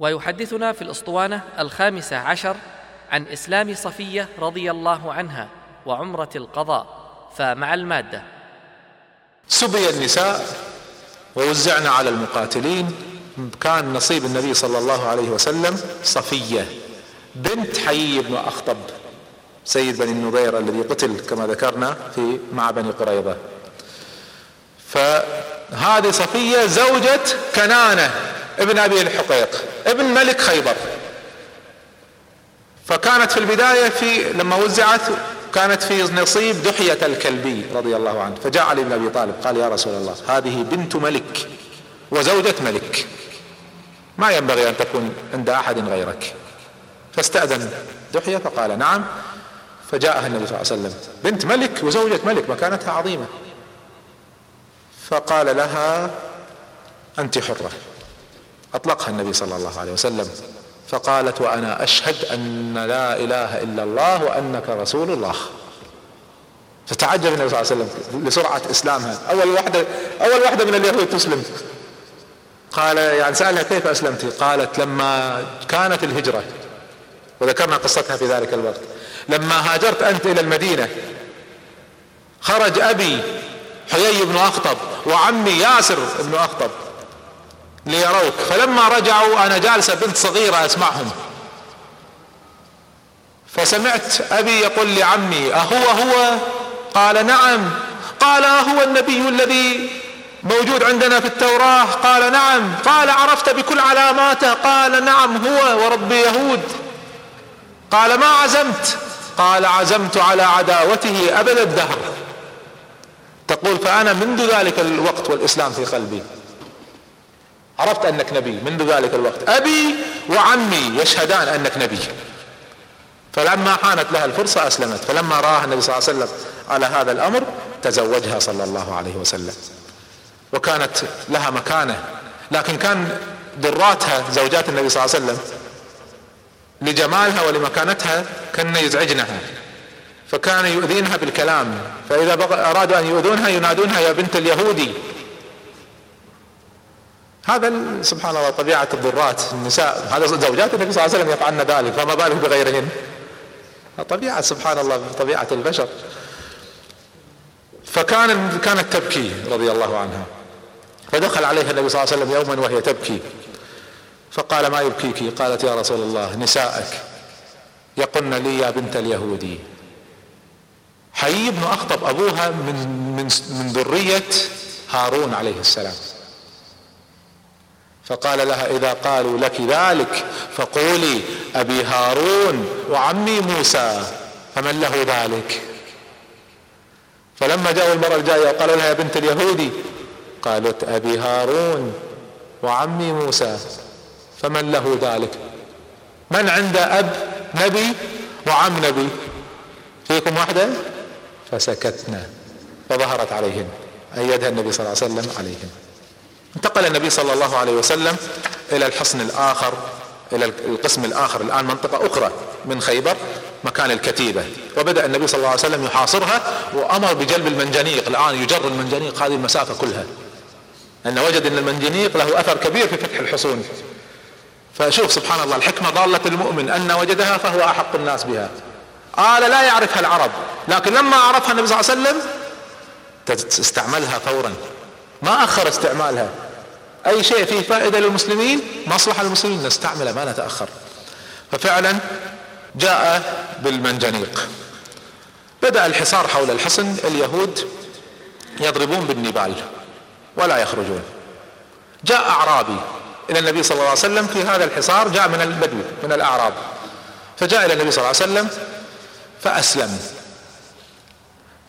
ويحدثنا في الأسطوانة الخامسة عشر عن إسلام صفية رضي الله عنها وعمرة القضاء فمع المادة. سبي النساء ووزعنا على المقاتلين. كان نصيب النبي صلى الله عليه وسلم صفية بنت حيي بن أخطب سيد بني النضير الذي قتل كما ذكرنا في مع بني قريظة. فهذه صفية زوجة كنانة. ابن أبي الحقيق ابن ملك خيبر. فكانت في البداية في لما وزعت كانت في نصيب دحية الكلبي رضي الله عنه فجاء علي بن أبي طالب قال يا رسول الله هذه بنت ملك وزوجة ملك. ما ينبغي أن تكون عند أحد غيرك. فاستأذن دحية فقال نعم. فجاءها النبي صلى الله عليه وسلم بنت ملك وزوجة ملك مكانتها عظيمة. فقال لها أنت حرة. أطلقها النبي صلى الله عليه وسلم. فقالت وأنا أشهد أن لا إله إلا الله وأنك رسول الله. فتعجب النبي صلى الله عليه وسلم لسرعة إسلامها. أول واحدة أول واحدة من اليهود تسلم. قال يعني سألها كيف أسلمت؟ قالت لما كانت الهجرة. وذكرنا قصتها في ذلك الوقت. لما هاجرت أنت إلى المدينة خرج أبي حيي بن أخطب وعمي ياسر بن أخطب. ليروك. فلما رجعوا أنا جالسة بنت صغيرة أسمعهم. فسمعت أبي يقول لعمي أهو هو قال نعم. قال أهو النبي الذي موجود عندنا في التوراة. قال نعم. قال عرفت بكل علاماته. قال نعم هو ورب يهود. قال ما عزمت. قال عزمت على عداوته أبد الدهر. تقول فأنا منذ ذلك الوقت والإسلام في قلبي. عرفت أنك نبي منذ ذلك الوقت. أبي وعمي يشهدان أنك نبي. فلما حانت لها الفرصة أسلمت. فلما رآها النبي صلى الله عليه وسلم على هذا الأمر تزوجها صلى الله عليه وسلم. وكانت لها مكانة. لكن كان دراتها زوجات النبي صلى الله عليه وسلم لجمالها ولمكانتها كان يزعجنها. فكان يؤذينها بالكلام. فإذا أرادوا أن يؤذونها ينادونها يا بنت اليهودي. هذا سبحان الله طبيعة الضرات النساء. هذا زوجات النبي صلى الله عليه وسلم يفعلن ذلك فما بالك بغيرهن؟ طبيعة سبحان الله طبيعة البشر. فكان كانت تبكي رضي الله عنها. فدخل عليها النبي صلى الله عليه وسلم يوما وهي تبكي. فقال ما يبكيك؟ قالت يا رسول الله نسائك. يقلن لي يا بنت اليهودي حيي بن أخطب أبوها من من من ذرية هارون عليه السلام. فقال لها إذا قالوا لك ذلك فقولي أبي هارون وعمي موسى فمن له ذلك؟ فلما جاءوا المرة الجاية وقالوا لها يا بنت اليهودي؟ قالت أبي هارون وعمي موسى فمن له ذلك؟ من عنده أب نبي وعم نبي؟ فيكم واحدة؟ فسكتنا فظهرت عليهن أيدها النبي صلى الله عليه وسلم عليهن. انتقل النبي صلى الله عليه وسلم إلى الحصن الآخر إلى القسم الآخر الآن منطقة أخرى من خيبر مكان الكتيبة. وبدأ النبي صلى الله عليه وسلم يحاصرها وأمر بجلب المنجنيق. الآن يجر المنجنيق هذه المسافة كلها. لأنه وجد أن المنجنيق له أثر كبير في فتح الحصون. فشوف سبحان الله الحكمة ضالة المؤمن أن وجدها فهو أحق الناس بها. آلة لا يعرفها العرب لكن لما عرفها النبي صلى الله عليه وسلم استعملها فورا. ما أخر استعمالها. أي شيء فيه فائدة للمسلمين مصلحة للمسلمين نستعمله ما نتأخر. ففعلا جاء بالمنجنيق. بدأ الحصار حول الحصن اليهود يضربون بالنبال ولا يخرجون. جاء أعرابي إلى النبي صلى الله عليه وسلم في هذا الحصار جاء من البدو من الأعراب. فجاء إلى النبي صلى الله عليه وسلم فأسلم.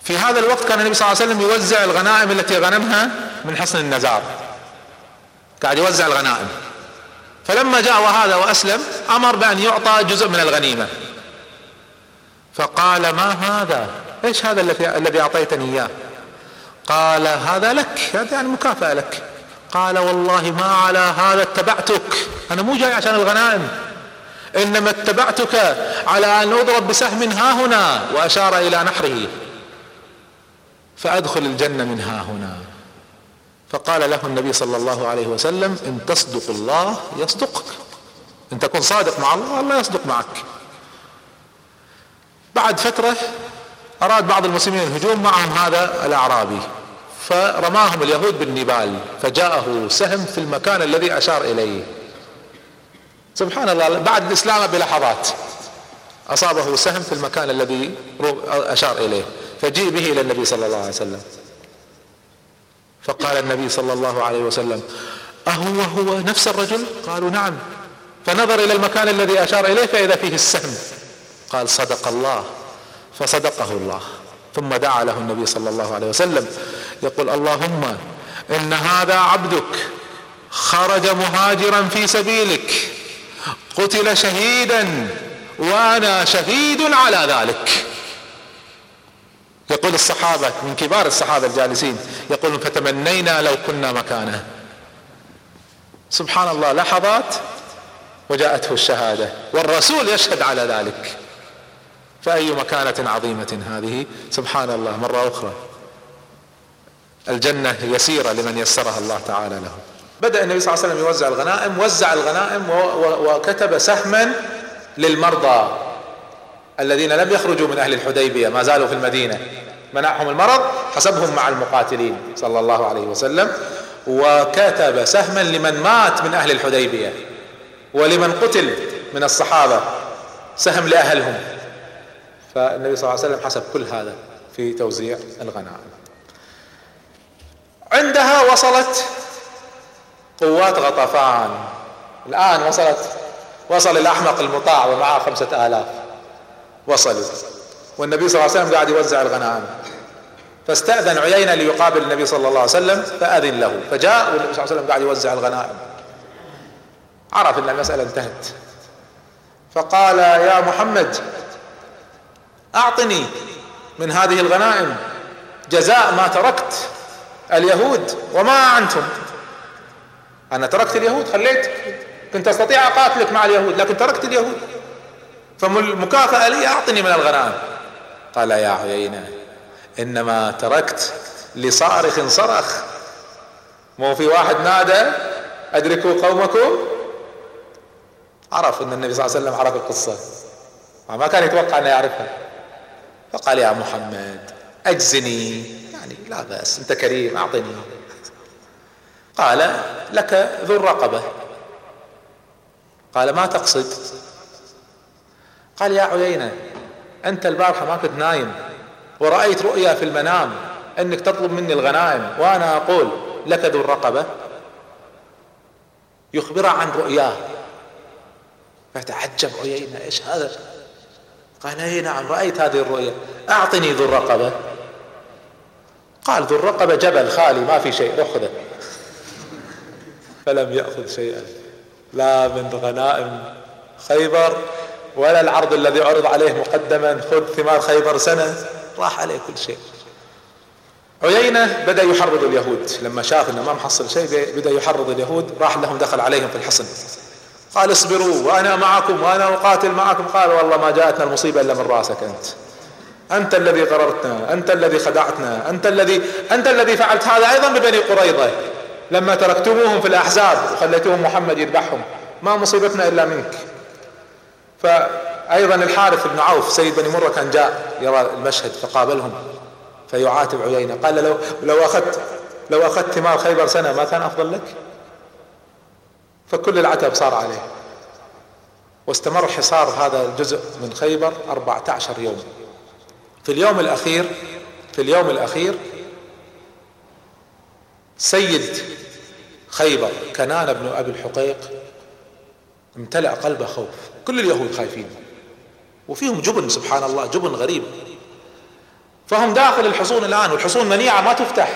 في هذا الوقت كان النبي صلى الله عليه وسلم يوزع الغنائم التي غنمها من حصن النزار. قاعد يوزع الغنائم. فلما جاء وهذا وأسلم أمر بأن يعطى جزء من الغنيمة. فقال ما هذا؟ إيش هذا الذي أعطيتني إياه؟ قال هذا لك. هذا يعني مكافأة لك. قال والله ما على هذا اتبعتك. أنا مو جاي عشان الغنائم. إنما اتبعتك على أن أضرب بسهم ها هنا وأشار إلى نحره. فأدخل الجنة من ها هنا. فقال له النبي صلى الله عليه وسلم إن تصدق الله يصدقك. إن تكون صادق مع الله الله يصدق معك. بعد فترة أراد بعض المسلمين الهجوم معهم هذا الأعرابي فرماهم اليهود بالنبال فجاءه سهم في المكان الذي أشار إليه. سبحان الله بعد الإسلام بلحظات أصابه سهم في المكان الذي أشار إليه. فجيء به إلى النبي صلى الله عليه وسلم. فقال النبي صلى الله عليه وسلم أهو هو نفس الرجل؟ قالوا نعم. فنظر إلى المكان الذي أشار إليه فإذا فيه السهم. قال صدق الله. فصدقه الله. ثم دعا له النبي صلى الله عليه وسلم. يقول اللهم إن هذا عبدك خرج مهاجرا في سبيلك قتل شهيدا وأنا شهيد على ذلك. يقول الصحابة من كبار الصحابة الجالسين يقول فتمنينا لو كنا مكانه. سبحان الله لحظات وجاءته الشهادة والرسول يشهد على ذلك. فأي مكانة عظيمة هذه؟ سبحان الله مرة أخرى. الجنة يسيرة لمن يسرها الله تعالى له. بدأ النبي صلى الله عليه وسلم يوزع الغنائم وزع الغنائم وكتب سهما للمرضى. الذين لم يخرجوا من أهل الحديبية ما زالوا في المدينة منعهم المرض حسبهم مع المقاتلين صلى الله عليه وسلم. وكتب سهما لمن مات من أهل الحديبية ولمن قتل من الصحابة سهم لأهلهم. فالنبي صلى الله عليه وسلم حسب كل هذا في توزيع الغنائم. عندها وصلت قوات غطفان. الآن وصلت وصل الأحمق المطاع ومعه خمسة آلاف. وصلوا. والنبي صلى الله عليه وسلم قاعد يوزع الغنائم. فاستأذن عيينة ليقابل النبي صلى الله عليه وسلم فأذن له. فجاء والنبي صلى الله عليه وسلم قاعد يوزع الغنائم. عرف إن المسألة انتهت. فقال يا محمد أعطني من هذه الغنائم جزاء ما تركت اليهود وما أنتم. أنا تركت اليهود خليت. كنت أستطيع أقاتلك مع اليهود لكن تركت اليهود. فالمكافأة لي أعطني من الغنائم. قال يا عيينة إنما تركت لصارخ صرخ. مو في واحد نادى أدركوا قومكم؟ عرف إن النبي صلى الله عليه وسلم عرف القصة. ما كان يتوقع إنه يعرفها. فقال يا محمد أجزني. يعني لا بأس أنت كريم أعطني. قال لك ذو الرقبة. قال ما تقصد؟ قال يا عيينة أنت البارحة ما كنت نايم ورأيت رؤيا في المنام إنك تطلب مني الغنائم وأنا أقول لك ذو الرقبة. يخبر عن رؤياه. فتعجب عيينة إيش هذا؟ قال أي نعم رأيت هذه الرؤيا. أعطني ذو الرقبة. قال ذو الرقبة جبل خالي ما في شيء أخذه. فلم يأخذ شيئا. لا من غنائم خيبر ولا العرض الذي عرض عليه مقدما خذ ثمار خيبر سنة. راح عليه كل شيء. عيينة بدأ يحرض اليهود. لما شاف انه ما محصل شيء بدأ يحرض اليهود راح لهم دخل عليهم في الحصن. قال اصبروا وأنا معكم وأنا أقاتل معكم. قال والله ما جاءتنا المصيبة إلا من رأسك أنت. أنت الذي غررتنا أنت الذي خدعتنا أنت الذي أنت الذي فعلت هذا أيضا ببني قريظة لما تركتموهم في الأحزاب وخليتوهم محمد يذبحهم. ما مصيبتنا إلا منك. فايضا الحارث بن عوف سيد بني مرة كان جاء يرى المشهد فقابلهم فيعاتب عيينة قال لو لو أخذت لو أخذت ثمار خيبر سنة ما كان أفضل لك؟ فكل العتب صار عليه. واستمر حصار هذا الجزء من خيبر 14 يوم في اليوم الأخير في اليوم الأخير سيد خيبر كنان بن أبي الحقيق امتلأ قلبه خوف. كل اليهود خايفين. وفيهم جبن سبحان الله جبن غريب. فهم داخل الحصون الآن والحصون منيعة ما تفتح.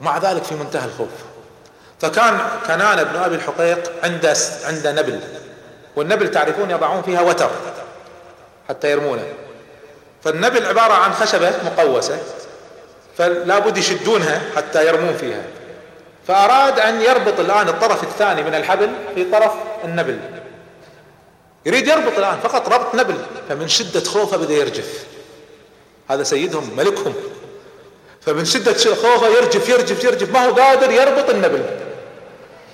مع ذلك في منتهى الخوف. فكان كنان بن أبي الحقيق عنده عنده نبل. والنبل تعرفون يضعون فيها وتر حتى يرمونه. فالنبل عبارة عن خشبة مقوسة فلا بد يشدونها حتى يرمون فيها. فأراد أن يربط الآن الطرف الثاني من الحبل في طرف النبل. يريد يربط الآن فقط ربط نبل فمن شدة خوفه بدأ يرجف. هذا سيدهم ملكهم. فمن شدة خوفه يرجف يرجف يرجف. ما هو قادر يربط النبل.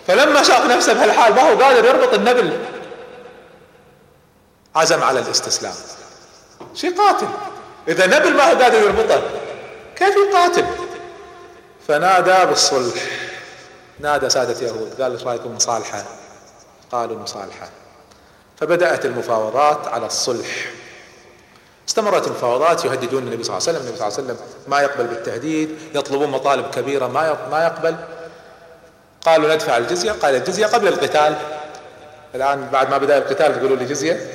فلما شاف نفسه بهالحال ما هو قادر يربط النبل. عزم على الاستسلام. شيء قاتل. إذا نبل ما هو قادر يربطه كيف يقاتل؟ فنادى بالصلح. نادى سادة يهود. قال إيش رأيكم مصالحة قالوا مصالحة فبدأت المفاوضات على الصلح. استمرت المفاوضات يهددون النبي صلى الله عليه وسلم. النبي صلى الله عليه وسلم ما يقبل بالتهديد يطلبون مطالب كبيرة ما ما يقبل. قالوا ندفع الجزية قال الجزية قبل القتال. الآن بعد ما بدأ القتال تقولوا لي جزية.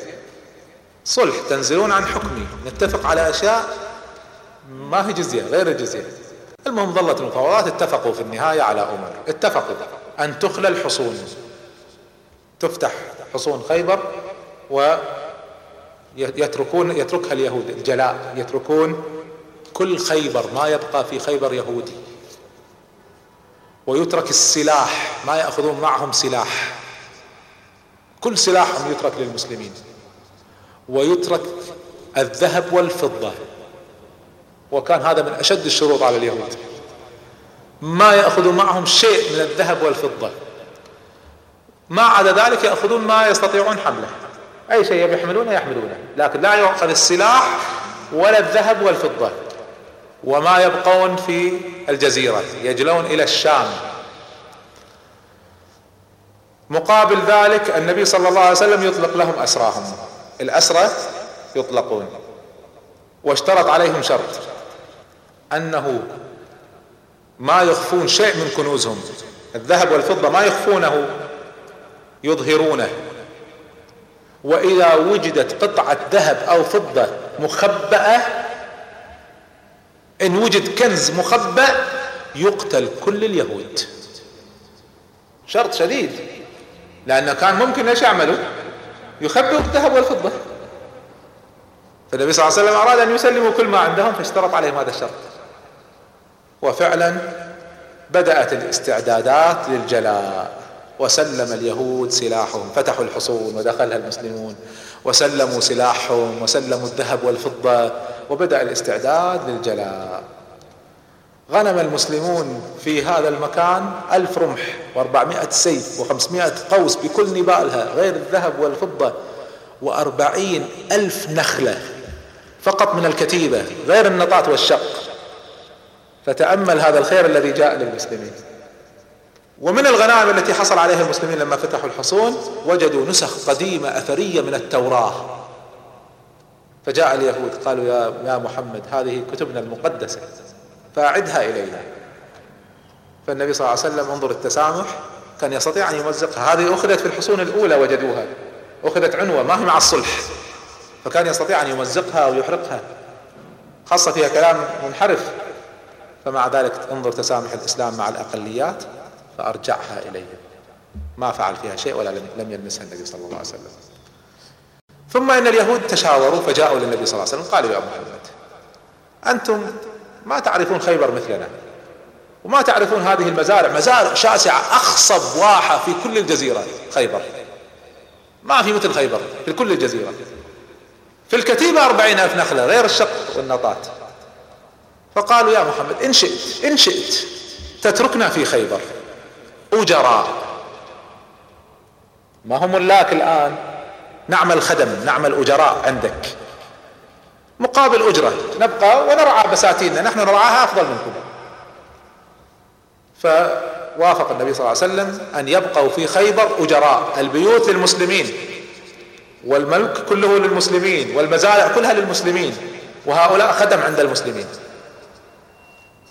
صلح تنزلون عن حكمي. نتفق على أشياء ما هي جزية غير الجزية. المهم ظلت المفاوضات اتفقوا في النهاية على أمر. اتفقوا أن تخلى الحصون. تفتح حصون خيبر ويتركون يتركها اليهود الجلاء. يتركون كل خيبر ما يبقى في خيبر يهودي. ويترك السلاح ما يأخذون معهم سلاح. كل سلاحهم يترك للمسلمين. ويترك الذهب والفضة. وكان هذا من أشد الشروط على اليهود. ما يأخذون معهم شيء من الذهب والفضة. ما عدا ذلك يأخذون ما يستطيعون حمله. أي شيء يحملونه يحملونه. لكن لا يؤخذ السلاح ولا الذهب والفضة. وما يبقون في الجزيرة. يجلون إلى الشام. مقابل ذلك النبي صلى الله عليه وسلم يطلق لهم أسراهم. الأسرة يطلقون. واشترط عليهم شرط. أنه ما يخفون شيء من كنوزهم. الذهب والفضة ما يخفونه. يظهرونه. وإذا وجدت قطعة ذهب أو فضة مخبأة إن وجد كنز مخبأ يقتل كل اليهود. شرط شديد لأنه كان ممكن إيش يعملوا؟ يخبئوا الذهب والفضة. فالنبي صلى الله عليه وسلم أراد أن يسلموا كل ما عندهم فاشترط عليهم هذا الشرط. وفعلا بدأت الاستعدادات للجلاء. وسلم اليهود سلاحهم فتحوا الحصون ودخلها المسلمون. وسلموا سلاحهم وسلموا الذهب والفضة وبدأ الاستعداد للجلاء. غنم المسلمون في هذا المكان ألف رمح وأربعمائة سيف وخمسمائة قوس بكل نبالها غير الذهب والفضة وأربعين ألف نخلة فقط من الكتيبة غير النطاط والشق. فتأمل هذا الخير الذي جاء للمسلمين. ومن الغنائم التي حصل عليها المسلمين لما فتحوا الحصون وجدوا نسخ قديمة أثرية من التوراة. فجاء اليهود قالوا يا يا محمد هذه كتبنا المقدسة فأعدها إلينا. فالنبي صلى الله عليه وسلم انظر التسامح كان يستطيع أن يمزقها. هذه أخذت في الحصون الأولى وجدوها. أخذت عنوة ما هي مع الصلح. فكان يستطيع أن يمزقها أو يحرقها خاصة فيها كلام منحرف. فمع ذلك انظر تسامح الإسلام مع الأقليات. فأرجعها إليهم. ما فعل فيها شيء ولا لم يلمسها النبي صلى الله عليه وسلم. ثم إن اليهود تشاوروا فجاءوا للنبي صلى الله عليه وسلم قالوا يا محمد أنتم ما تعرفون خيبر مثلنا وما تعرفون هذه المزارع مزارع شاسعة أخصب واحة في كل الجزيرة خيبر. ما في مثل خيبر في كل الجزيرة. في الكتيبة أربعين ألف نخلة غير الشق والنطات فقالوا يا محمد إن شئت إن شئت تتركنا في خيبر. أجراء ما هم ملاك الآن؟ نعمل خدم نعمل أجراء عندك. مقابل أجرة نبقى ونرعى بساتيننا نحن نرعاها أفضل منكم. فوافق النبي صلى الله عليه وسلم أن يبقوا في خيبر أجراء. البيوت للمسلمين والملك كله للمسلمين والمزارع كلها للمسلمين وهؤلاء خدم عند المسلمين.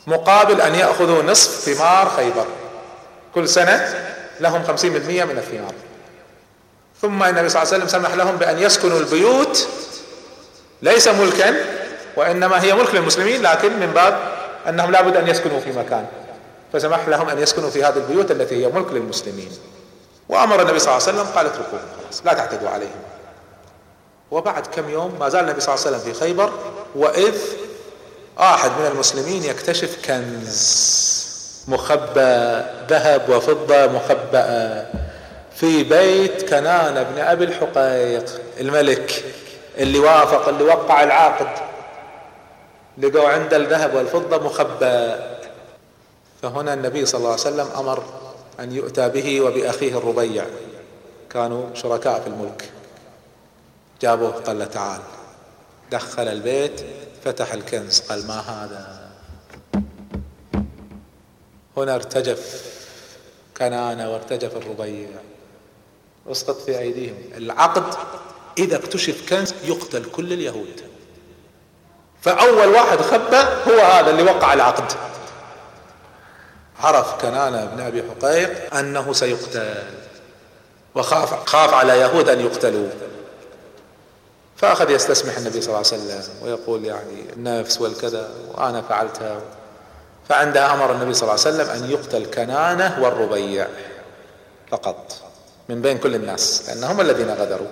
مقابل أن يأخذوا نصف ثمار خيبر. كل سنة لهم خمسين بالمئة من الثمار ثم النبي صلى الله عليه وسلم سمح لهم بأن يسكنوا البيوت ليس ملكا وإنما هي ملك للمسلمين لكن من باب أنهم لابد أن يسكنوا في مكان. فسمح لهم أن يسكنوا في هذه البيوت التي هي ملك للمسلمين. وأمر النبي صلى الله عليه وسلم قال اتركوهم خلاص لا تعتدوا عليهم. وبعد كم يوم ما زال النبي صلى الله عليه وسلم في خيبر وإذ واحد من المسلمين يكتشف كنز. مخبأ ذهب وفضة مخبأة في بيت كنان بن أبي الحقيق الملك اللي وافق اللي وقع العقد. لقوا عنده الذهب والفضة مخبأ. فهنا النبي صلى الله عليه وسلم أمر أن يؤتى به وبأخيه الربيع. كانوا شركاء في الملك. جابوه قال تعال. دخل البيت فتح الكنز قال ما هذا؟ هنا ارتجف كنانة وارتجف الربيع. أسقط في أيديهم. العقد إذا اكتشف كنز يقتل كل اليهود. فأول واحد خبى هو هذا اللي وقع العقد. عرف كنانة بن أبي حقيق أنه سيقتل وخاف خاف على يهود أن يقتلوا فأخذ يستسمح النبي صلى الله عليه وسلم ويقول يعني النفس والكذا وأنا فعلتها. فعندها أمر النبي صلى الله عليه وسلم أن يقتل كنانة والربيع فقط من بين كل الناس لأنهم الذين غدروا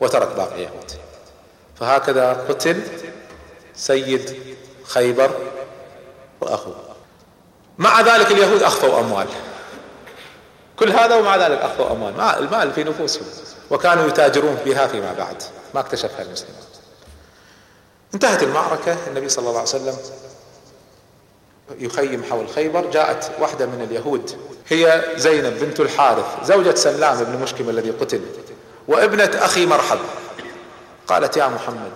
وترك باقي يهود. فهكذا قتل سيد خيبر وأخوه. مع ذلك اليهود أخفوا أموال. كل هذا ومع ذلك أخفوا أموال. المال في نفوسهم. وكانوا يتاجرون بها فيما بعد. ما اكتشفها المسلمون. انتهت المعركة. النبي صلى الله عليه وسلم يخيم حول خيبر جاءت واحدة من اليهود هي زينب بنت الحارث زوجة سلام بن مشكم الذي قتل وابنة أخي مرحب. قالت يا محمد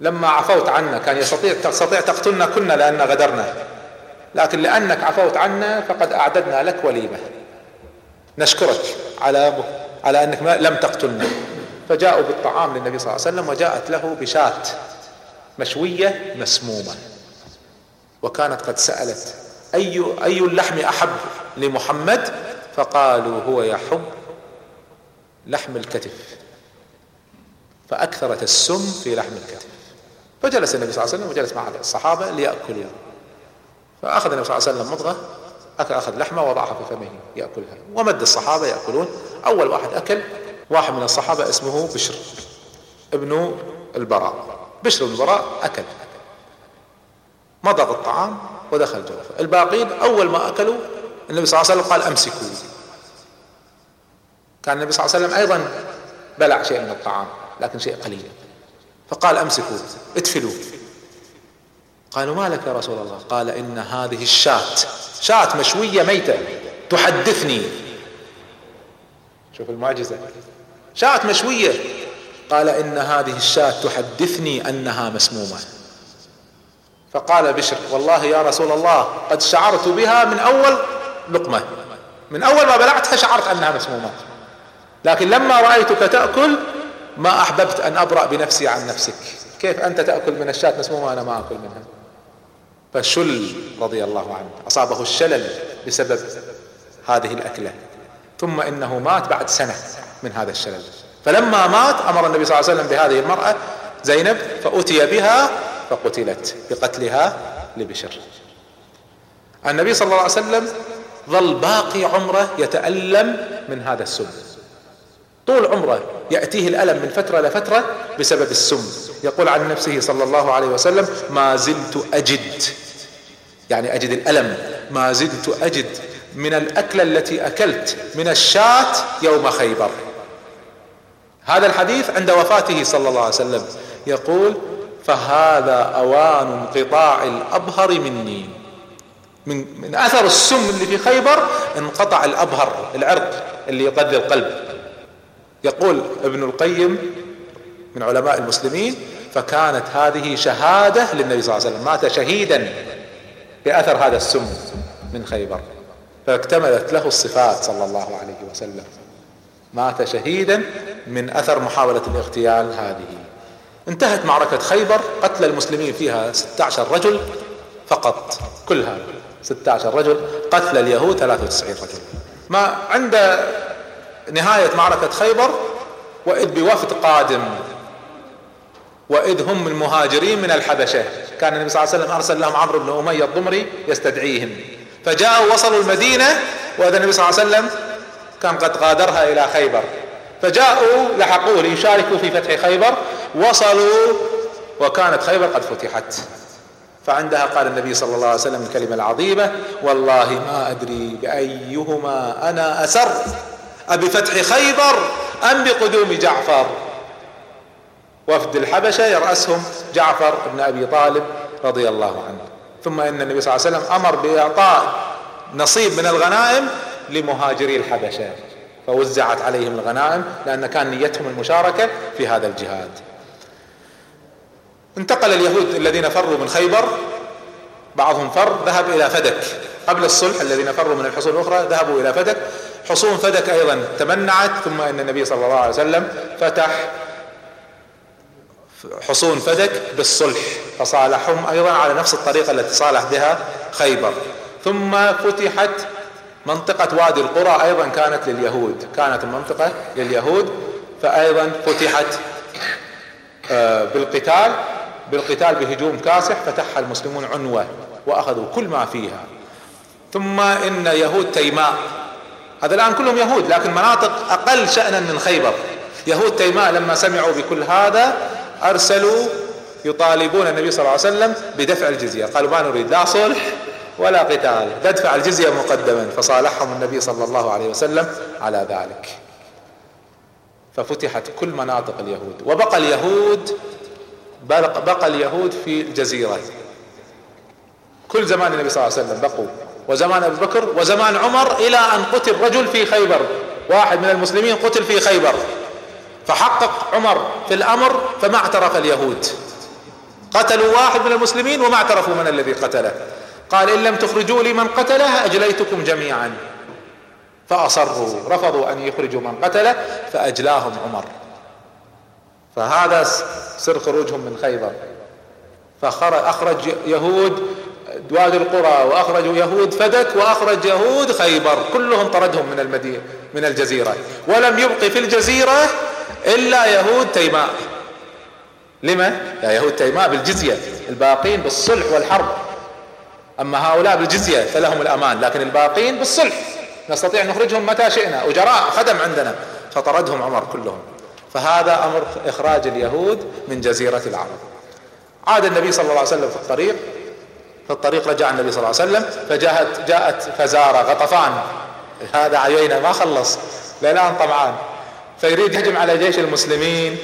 لما عفوت عنا كان يستطيع تستطيع تقتلنا كنا لأن غدرنا لكن لأنك عفوت عنا فقد أعددنا لك وليمة. نشكرك على على أنك لم تقتلنا. فجاءوا بالطعام للنبي صلى الله عليه وسلم وجاءت له بشاة مشوية مسمومة. وكانت قد سألت أي أي اللحم أحب لمحمد؟ فقالوا هو يحب لحم الكتف. فأكثرت السم في لحم الكتف. فجلس النبي صلى الله عليه وسلم وجلس مع الصحابة ليأكلوا. فأخذ النبي صلى الله عليه وسلم مضغة أخذ لحمة وضعها في فمه يأكلها. ومد الصحابة يأكلون. أول واحد أكل واحد من الصحابة اسمه بشر ابن البراء. بشر بن البراء أكل. مضغ الطعام ودخل جوفه الباقين أول ما أكلوا النبي صلى الله عليه وسلم قال أمسكوا. كان النبي صلى الله عليه وسلم أيضا بلع شيء من الطعام لكن شيء قليل فقال أمسكوا اتفلوا قالوا ما لك يا رسول الله؟ قال إن هذه الشاة شاة مشوية ميتة تحدثني. شوف المعجزة. شاة مشوية. قال إن هذه الشاة تحدثني أنها مسمومة. فقال بشر والله يا رسول الله قد شعرت بها من أول لقمة. من أول ما بلعتها شعرت أنها مسمومة. لكن لما رأيتك تأكل ما أحببت أن أبرأ بنفسي عن نفسك. كيف أنت تأكل من الشاة مسمومة وأنا ما أكل منها؟ فشل رضي الله عنه أصابه الشلل بسبب هذه الأكلة. ثم إنه مات بعد سنة من هذا الشلل. فلما مات أمر النبي صلى الله عليه وسلم بهذه المرأة زينب فأتي بها فقتلت بقتلها لبشر. النبي صلى الله عليه وسلم ظل باقي عمره يتألم من هذا السم. طول عمره يأتيه الألم من فترة لفترة بسبب السم. يقول عن نفسه صلى الله عليه وسلم ما زلت أجد. يعني أجد الألم. ما زلت أجد من الأكلة التي أكلت من الشاة يوم خيبر. هذا الحديث عند وفاته صلى الله عليه وسلم. يقول فهذا أوان انقطاع الأبهر مني. من, من أثر السم اللي في خيبر انقطع الأبهر العرق اللي يغذي القلب. يقول ابن القيم من علماء المسلمين فكانت هذه شهادة للنبي صلى الله عليه وسلم. مات شهيدا بأثر هذا السم من خيبر. فاكتملت له الصفات صلى الله عليه وسلم. مات شهيدا من أثر محاولة الاغتيال هذه. انتهت معركة خيبر قتل المسلمين فيها 16 رجل فقط كلها 16 رجل قتل اليهود 93 رجل. ما عند نهاية معركة خيبر وإذ بوفد قادم وإذ هم المهاجرين من الحبشة. كان النبي صلى الله عليه وسلم أرسل لهم عمرو بن أمية الضمري يستدعيهم. فجاءوا وصلوا المدينة وإذا النبي صلى الله عليه وسلم كان قد غادرها إلى خيبر. فجاءوا لحقوه ليشاركوا في فتح خيبر. وصلوا وكانت خيبر قد فتحت. فعندها قال النبي صلى الله عليه وسلم الكلمة العظيمة والله ما أدري بأيهما أنا أسر. أبفتح خيبر أم بقدوم جعفر؟ وفد الحبشة يرأسهم جعفر بن أبي طالب رضي الله عنه. ثم إن النبي صلى الله عليه وسلم أمر بإعطاء نصيب من الغنائم لمهاجري الحبشة. فوزعت عليهم الغنائم لأن كان نيتهم المشاركة في هذا الجهاد. انتقل اليهود الذين فروا من خيبر بعضهم فر ذهب إلى فدك. قبل الصلح الذين فروا من الحصون الأخرى ذهبوا إلى فدك. حصون فدك أيضا تمنعت ثم أن النبي صلى الله عليه وسلم فتح حصون فدك بالصلح فصالحهم أيضا على نفس الطريقة التي صالح بها خيبر. ثم فتحت منطقة وادي القرى أيضا كانت لليهود. كانت المنطقة لليهود فأيضا فتحت آه، بالقتال. بالقتال بهجوم كاسح فتحها المسلمون عنوة وأخذوا كل ما فيها. ثم إن يهود تيماء. هذا الآن كلهم يهود لكن مناطق أقل شأنا من خيبر. يهود تيماء لما سمعوا بكل هذا أرسلوا يطالبون النبي صلى الله عليه وسلم بدفع الجزية. قالوا ما نريد لا صلح ولا قتال. ندفع الجزية مقدما. فصالحهم النبي صلى الله عليه وسلم على ذلك. ففتحت كل مناطق اليهود. وبقى اليهود بقى اليهود في الجزيرة. كل زمان النبي صلى الله عليه وسلم بقوا. وزمان ابي بكر وزمان عمر إلى أن قتل رجل في خيبر. واحد من المسلمين قتل في خيبر. فحقق عمر في الأمر فما اعترف اليهود. قتلوا واحد من المسلمين وما اعترفوا من الذي قتله. قال إن لم تخرجوا لي من قتله أجليتكم جميعا. فأصروا رفضوا أن يخرجوا من قتله فأجلاهم عمر. فهذا سر خروجهم من خيبر. فأخرج يهود وادي القرى واخرجوا يهود فدك وأخرج يهود خيبر. كلهم طردهم من المدينة من الجزيرة. ولم يبق في الجزيرة إلا يهود تيماء لما؟ يا يهود تيماء بالجزية الباقين بالصلح والحرب. أما هؤلاء بالجزية فلهم الأمان لكن الباقين بالصلح. نستطيع نخرجهم متى شئنا. أجراء خدم عندنا. فطردهم عمر كلهم. فهذا أمر إخراج اليهود من جزيرة العرب. عاد النبي صلى الله عليه وسلم في الطريق في الطريق رجع النبي صلى الله عليه وسلم فجاءت جاءت فزارة غطفان. هذا عيينة ما خلص للآن طمعان. فيريد يهجم على جيش المسلمين.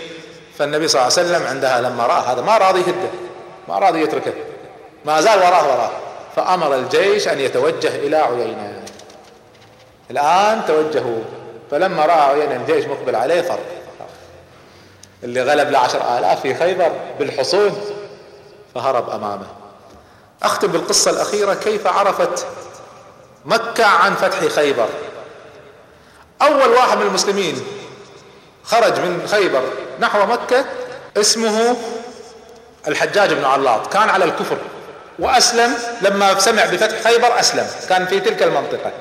فالنبي صلى الله عليه وسلم عندها لما رأى هذا ما راضي يهده ما راضي يتركه ما زال وراه وراه. فأمر الجيش أن يتوجه إلى عيينة. الآن توجهوا. فلما رأى عيينة الجيش مقبل عليه فر. اللي غلب لعشر آلاف في خيبر بالحصون فهرب أمامه. أختم بالقصة الأخيرة كيف عرفت مكة عن فتح خيبر؟ أول واحد من المسلمين خرج من خيبر نحو مكة اسمه الحجاج بن علاط كان على الكفر وأسلم لما سمع بفتح خيبر أسلم كان في تلك المنطقة.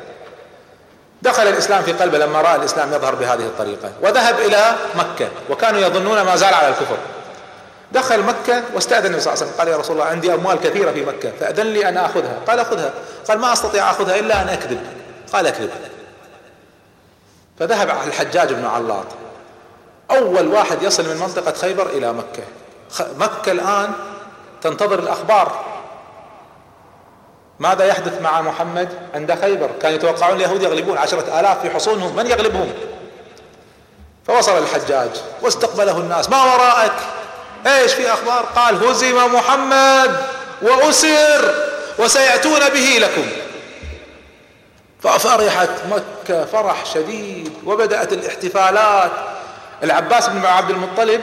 دخل الإسلام في قلبه لما رأى الإسلام يظهر بهذه الطريقة وذهب إلى مكة وكانوا يظنون ما زال على الكفر. دخل مكة واستأذن النبي صلى الله عليه وسلم قال يا رسول الله عندي أموال كثيرة في مكة فأذن لي أن أخذها. قال أخذها. قال ما أستطيع أخذها إلا أن أكذب. قال أكذب. فذهب الحجاج بن علاط. أول واحد يصل من منطقة خيبر إلى مكة. مكة الآن تنتظر الأخبار. ماذا يحدث مع محمد عند خيبر؟ كانوا يتوقعون اليهود يغلبون عشرة آلاف في حصونهم من يغلبهم؟ فوصل الحجاج واستقبله الناس. ما وراءك إيش في أخبار؟ قال هزم محمد وأسر وسيأتون به لكم. ففرحت مكة فرح شديد وبدأت الاحتفالات. العباس بن عبد المطلب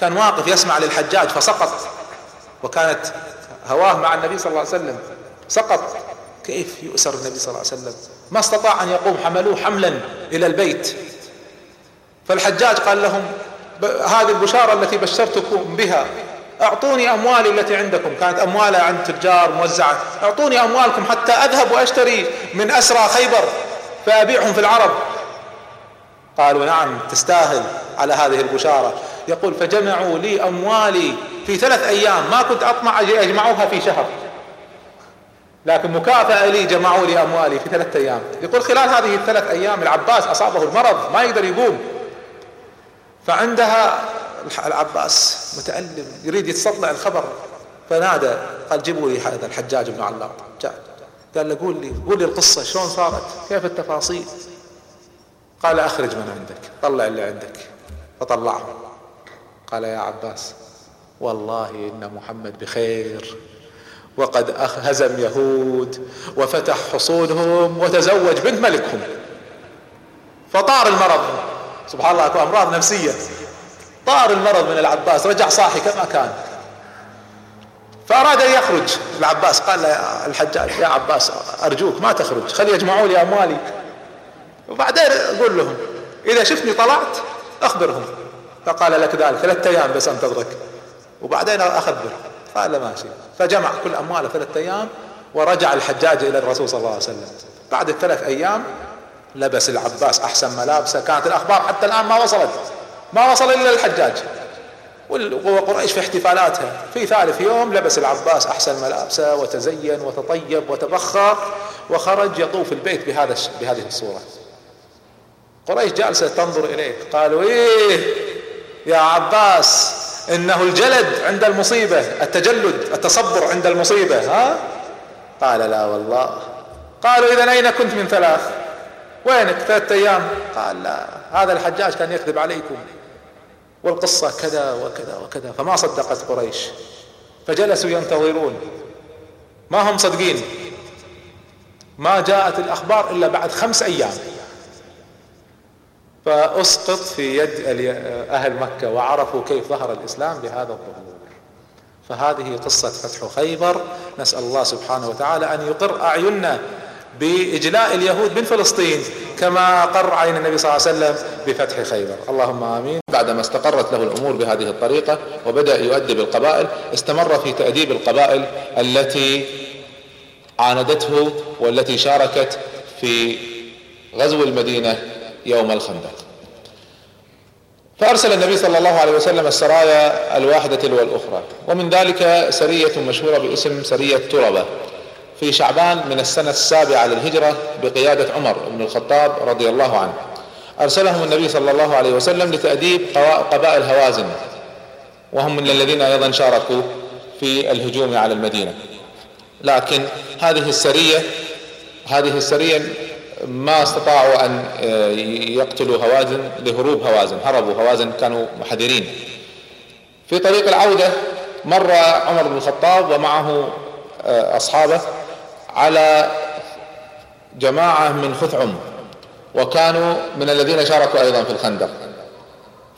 كان واقف يسمع للحجاج فسقط وكانت هواه مع النبي صلى الله عليه وسلم. سقط. كيف يؤسر النبي صلى الله عليه وسلم؟ ما استطاع أن يقوم حملوه حملا إلى البيت. فالحجاج قال لهم هذه البشارة التي بشرتكم بها أعطوني أموالي التي عندكم. كانت أموالها عند تجار موزعة. أعطوني أموالكم حتى أذهب وأشتري من أسرى خيبر فأبيعهم في العرب. قالوا نعم تستاهل على هذه البشارة. يقول فجمعوا لي أموالي في ثلاث أيام ما كنت أطمع اجمعوها في شهر. لكن مكافأة لي جمعوا لي أموالي في ثلاثة أيام. يقول خلال هذه الثلاث أيام العباس أصابه المرض ما يقدر يقوم. فعندها العباس متألم يريد يتصدع الخبر. فنادى قال جيبوا لي هذا الحجاج بن علاط جاء. قال له قول لي قول لي القصة شلون صارت؟ كيف التفاصيل؟ قال أخرج من عندك طلع اللي عندك فطلعه. قال يا عباس والله إن محمد بخير. وقد هزم يهود وفتح حصونهم وتزوج بنت ملكهم. فطار المرض سبحان الله أكو أمراض نفسية. طار المرض من العباس رجع صاحي كما كان. فأراد أن يخرج. العباس قال له الحجاج يا عباس أرجوك ما تخرج خلي يجمعوا لي أموالي. وبعدين أقول لهم إذا شفتني طلعت أخبرهم. فقال لك ذلك ثلاثة أيام بس انتظرك وبعدين أخبر. قال ماشي فجمع كل أمواله ثلاثة أيام ورجع الحجاج إلى الرسول صلى الله عليه وسلم. بعد الثلاث أيام لبس العباس أحسن ملابسه. كانت الأخبار حتى الآن ما وصلت. ما وصل إلا الحجاج. وقريش في احتفالاتها. في ثالث يوم لبس العباس أحسن ملابسه وتزين وتطيب وتبخر وخرج يطوف البيت بهذا بهذه الصورة. قريش جالسة تنظر إليه. قالوا إيه يا عباس إنه الجلد عند المصيبة التجلد التصبر عند المصيبة ها؟ قال لا والله. قالوا اذا أين كنت من ثلاث؟ وينك؟ ثلاثة أيام. قال لا. هذا الحجاج كان يكذب عليكم. والقصة كذا وكذا وكذا. فما صدقت قريش. فجلسوا ينتظرون. ما هم صدقين؟ ما جاءت الأخبار إلا بعد خمس أيام. فأسقط في يد أهل مكة وعرفوا كيف ظهر الإسلام بهذا الظهور فهذه قصة فتح خيبر. نسأل الله سبحانه وتعالى أن يقر أعيننا بإجلاء اليهود من فلسطين كما قر عين النبي صلى الله عليه وسلم بفتح خيبر. اللهم آمين. بعدما استقرت له الأمور بهذه الطريقة وبدأ يؤدب القبائل استمر في تأديب القبائل التي عاندته والتي شاركت في غزو المدينة يوم الخندق. فأرسل النبي صلى الله عليه وسلم السرايا الواحدة تلو الاخرى ومن ذلك سرية مشهورة باسم سرية تربة في شعبان من السنة السابعة للهجرة بقيادة عمر بن الخطاب رضي الله عنه. أرسلهم النبي صلى الله عليه وسلم لتأديب قبائل هوازن وهم من الذين أيضا شاركوا في الهجوم على المدينة. لكن هذه السرية هذه السرية ما استطاعوا أن آه، يقتلوا هوازن لهروب هوازن هربوا هوازن كانوا محذرين. في طريق العودة مر عمر بن الخطاب ومعه آه، أصحابه على جماعة من خثعم وكانوا من الذين شاركوا أيضا في الخندق.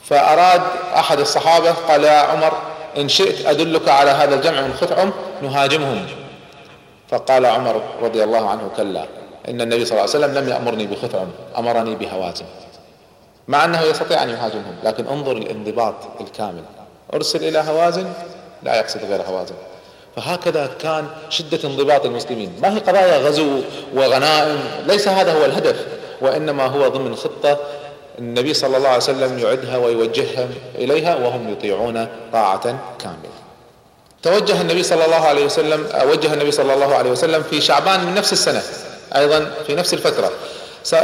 فأراد أحد الصحابة قال يا عمر إن شئت أدلك على هذا الجمع من خثعم نهاجمهم. فقال عمر رضي الله عنه كلا. إن النبي صلى الله عليه وسلم لم يأمرني بخثعم أمرني بهوازن مع أنه يستطيع أن يهاجمهم لكن انظر الانضباط الكامل. أرسل إلى هوازن لا يقصد غير هوازن. فهكذا كان شدة انضباط المسلمين. ما هي قضايا غزو وغنائم؟ ليس هذا هو الهدف وإنما هو ضمن خطة النبي صلى الله عليه وسلم يعدها ويوجههم إليها وهم يطيعون طاعة كاملة. توجه النبي صلى الله عليه وسلم وجه النبي صلى الله عليه وسلم في شعبان من نفس السنة. أيضا في نفس الفترة.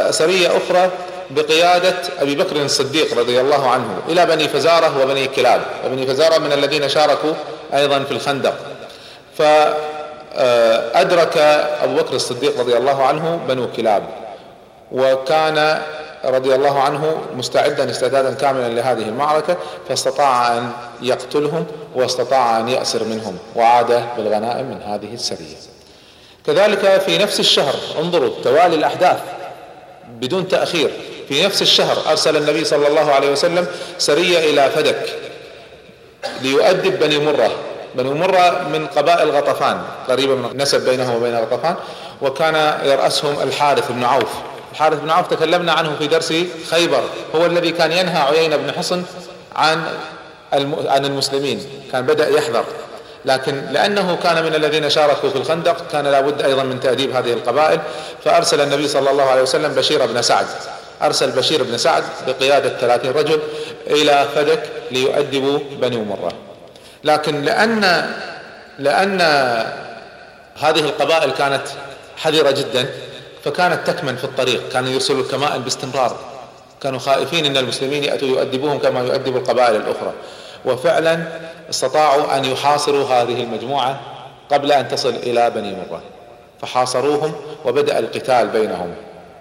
سرية أخرى بقيادة أبي بكر الصديق رضي الله عنه إلى بني فزارة وبني كلاب. وبني فزارة من الذين شاركوا أيضا في الخندق. فأدرك أبو بكر الصديق رضي الله عنه بنو كلاب. وكان رضي الله عنه مستعدا استعدادا كاملا لهذه المعركة فاستطاع أن يقتلهم واستطاع أن يأسر منهم وعاد بالغنائم من هذه السرية. كذلك في نفس الشهر انظروا توالي الأحداث بدون تأخير. في نفس الشهر أرسل النبي صلى الله عليه وسلم سرية إلى فدك ليؤدب بني مرة. بنو مرة من قبائل غطفان قريبة من نسب بينهم وبين غطفان وكان يرأسهم الحارث بن عوف. الحارث بن عوف تكلمنا عنه في درس خيبر. هو الذي كان ينهى عيينة بن حصن عن عن المسلمين. كان بدأ يحذر. لكن لأنه كان من الذين شاركوا في الخندق كان لابد أيضا من تأديب هذه القبائل. فأرسل النبي صلى الله عليه وسلم بشير بن سعد. أرسل بشير بن سعد بقيادة ثلاثين رجل إلى فدك ليؤدبوا بني مرة. لكن لأن لأن هذه القبائل كانت حذرة جدا فكانت تكمن في الطريق. كانوا يرسلوا الكمائن باستمرار. كانوا خائفين إن المسلمين يأتوا يؤدبوهم كما يؤدب القبائل الأخرى. وفعلا استطاعوا أن يحاصروا هذه المجموعة قبل أن تصل إلى بني مرة. فحاصروهم وبدأ القتال بينهم.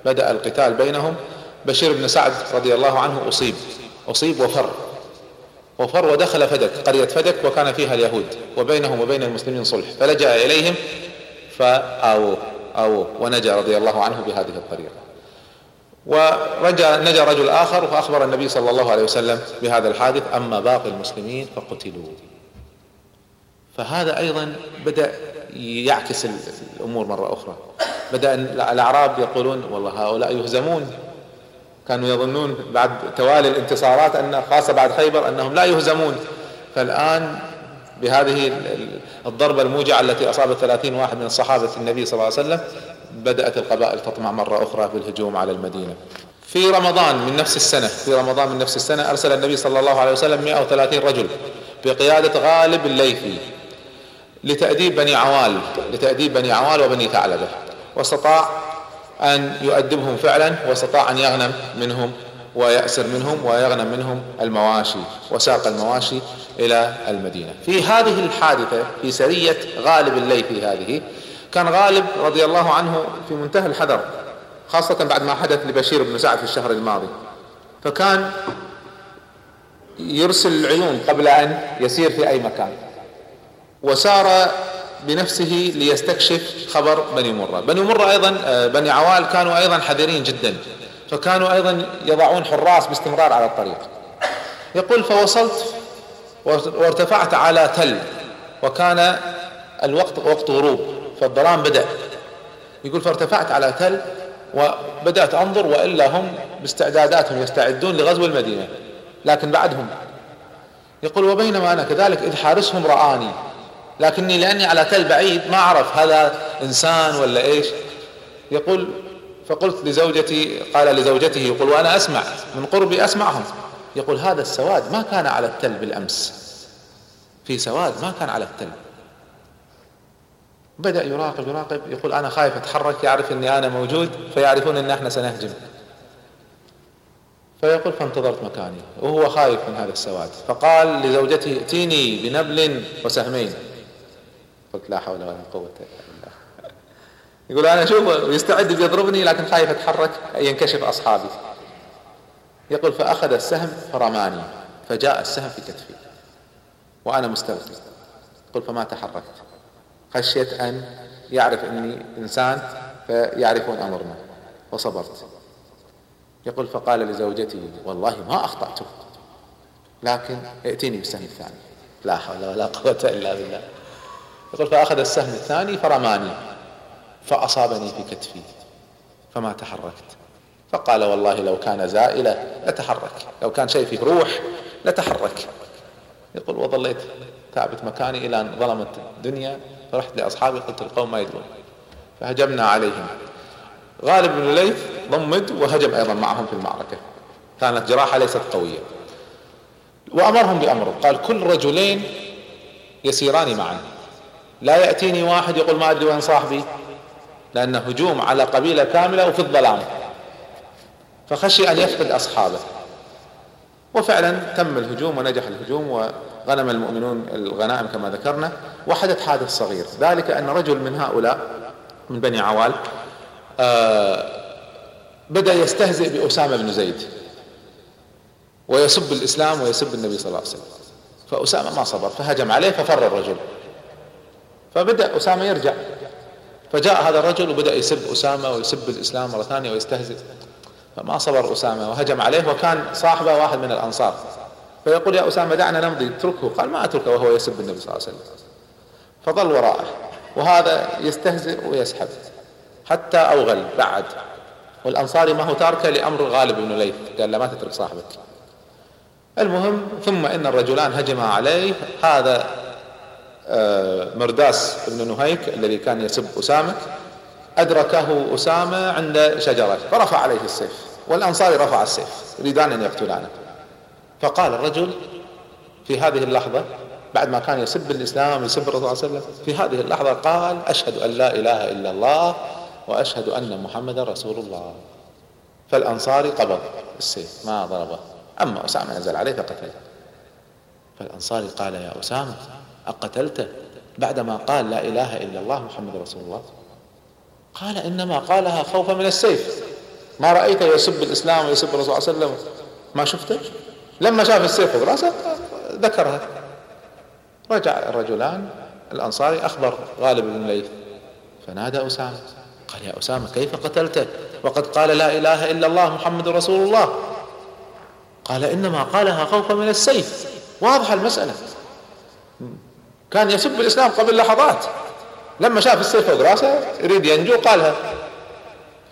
بدأ القتال بينهم. بشير بن سعد رضي الله عنه أصيب. أصيب وفر. وفر ودخل فدك قرية فدك وكان فيها اليهود وبينهم وبين المسلمين صلح. فلجأ إليهم فآووه آووه ونجا رضي الله عنه بهذه الطريقة. ورجا نجا رجل آخر فأخبر النبي صلى الله عليه وسلم بهذا الحادث أما باقي المسلمين فقتلوا فهذا أيضا بدأ يعكس الأمور مرة أخرى. بدأ الأعراب يقولون والله هؤلاء يهزمون. كانوا يظنون بعد توالي الانتصارات أن خاصة بعد خيبر أنهم لا يهزمون. فالآن بهذه الضربة الموجعة التي أصابت ثلاثين واحد من صحابة النبي صلى الله عليه وسلم بدأت القبائل تطمع مرة أخرى في الهجوم على المدينة. في رمضان من نفس السنة في رمضان من نفس السنة أرسل النبي صلى الله عليه وسلم 130 رجل بقيادة غالب الليثي لتأديب بني عوال لتأديب بني عوال وبني ثعلبة. واستطاع أن يؤدبهم فعلا واستطاع أن يغنم منهم ويأسر منهم ويغنم منهم المواشي وساق المواشي إلى المدينة. في هذه الحادثة في سرية غالب الليثي هذه كان غالب رضي الله عنه في منتهى الحذر خاصة بعد ما حدث لبشير بن سعد في الشهر الماضي. فكان يرسل العيون قبل أن يسير في أي مكان. وسار بنفسه ليستكشف خبر بني مرة. بني مرة أيضا آه، بني عوال كانوا أيضا حذرين جدا. فكانوا أيضا يضعون حراس باستمرار على الطريق. يقول فوصلت وارتفعت على تل وكان الوقت وقت غروب. فالظلام بدأ. يقول فارتفعت على تل وبدأت أنظر وإلا هم باستعداداتهم يستعدون لغزو المدينة لكن بعدهم. يقول وبينما أنا كذلك إذ حارسهم رآني لكني لأني على تل بعيد ما أعرف هذا إنسان ولا إيش. يقول فقلت لزوجتي قال لزوجته يقول وأنا أسمع من قربي أسمعهم. يقول هذا السواد ما كان على التل بالأمس. في سواد ما كان على التل. بدأ يراقب يراقب يقول أنا خايف أتحرك يعرف أني أنا موجود فيعرفون أن إحنا سنهجم. فيقول فانتظرت مكاني وهو خايف من هذا السواد. فقال لزوجته ائتيني بنبل وسهمين. قلت لا حول ولا قوة إلا بالله. يقول أنا شوف يستعد بيضربني لكن خايف أتحرك ينكشف أصحابي. يقول فأخذ السهم فرماني فجاء السهم في كتفي وأنا مستغرب. يقول فما تحركت؟ خشيت أن يعرف أني إنسان فيعرفون أمرنا. وصبرت. يقول فقال لزوجتي والله ما أخطأت لكن ائتيني بالسهم الثاني. لا حول ولا قوة إلا بالله. يقول فأخذ السهم الثاني فرماني فأصابني في كتفي فما تحركت. فقال والله لو كان زائلة لتحرك لو كان شيء فيه روح لتحرك. يقول وظليت ثابت مكاني إلى أن ظلمت الدنيا فرحت لأصحابي قلت القوم ما يدرون. فهجمنا عليهم. غالب بن الليث ضمد وهجم أيضا معهم في المعركة. كانت جراحة ليست قوية. وأمرهم بأمر. قال كل رجلين يسيران معا. لا يأتيني واحد يقول ما أدري وين صاحبي لأنه هجوم على قبيلة كاملة وفي الظلام. فخشي أن يفقد أصحابه. وفعلا تم الهجوم ونجح الهجوم وغنم المؤمنون الغنائم كما ذكرنا وحدث حادث صغير. ذلك أن رجل من هؤلاء من بني عوال آه بدأ يستهزئ بأسامة بن زيد ويسب الإسلام ويسب النبي صلى الله عليه وسلم. فأسامة ما صبر فهجم عليه ففر الرجل. فبدأ أسامة يرجع. فجاء هذا الرجل وبدأ يسب أسامة ويسب الإسلام مرة ثانية ويستهزئ. فما صبر أسامة وهجم عليه وكان صاحبه واحد من الأنصار. فيقول يا أسامة دعنا نمضي اتركه. قال ما أتركه وهو يسب النبي صلى الله عليه وسلم. فظل وراءه وهذا يستهزئ ويسحب. حتى أوغل بعد. والأنصاري ما هو تاركة لأمر غالب بن ليث. قال لا ما تترك صاحبك. المهم ثم إن الرجلان هجما عليه. هذا آه، مرداس بن نهيك الذي كان يسب أسامة. أدركه أسامة عند شجرة فرفع عليه السيف. والأنصاري رفع السيف. يريدان أن يقتلانه. فقال الرجل في هذه اللحظة بعد ما كان يسب الإسلام يسب الرسول صلى الله عليه وسلم في هذه اللحظة قال أشهد أن لا إله إلا الله وأشهد أن محمدا رسول الله. فالأنصاري قبض السيف ما ضربه. أما أسامة نزل عليه فقتله. فالأنصاري قال يا أسامة أقتلته بعدما قال لا إله إلا الله محمد رسول الله؟ قال إنما قالها خوفا من السيف. ما رأيته يسب الإسلام ويسب الرسول صلى الله عليه وسلم؟ ما شفته؟ لما شاف السيف في راسه ذكرها. رجع الرجلان الأنصاري أخبر غالب بن الليث فنادى أسامة. قال يا أسامة كيف قتلته وقد قال لا إله إلا الله محمد رسول الله. قال إنما قالها خوفا من السيف. واضحة المسألة. كان يسب الإسلام قبل لحظات. لما شاف السيف فوق راسه يريد ينجو قالها.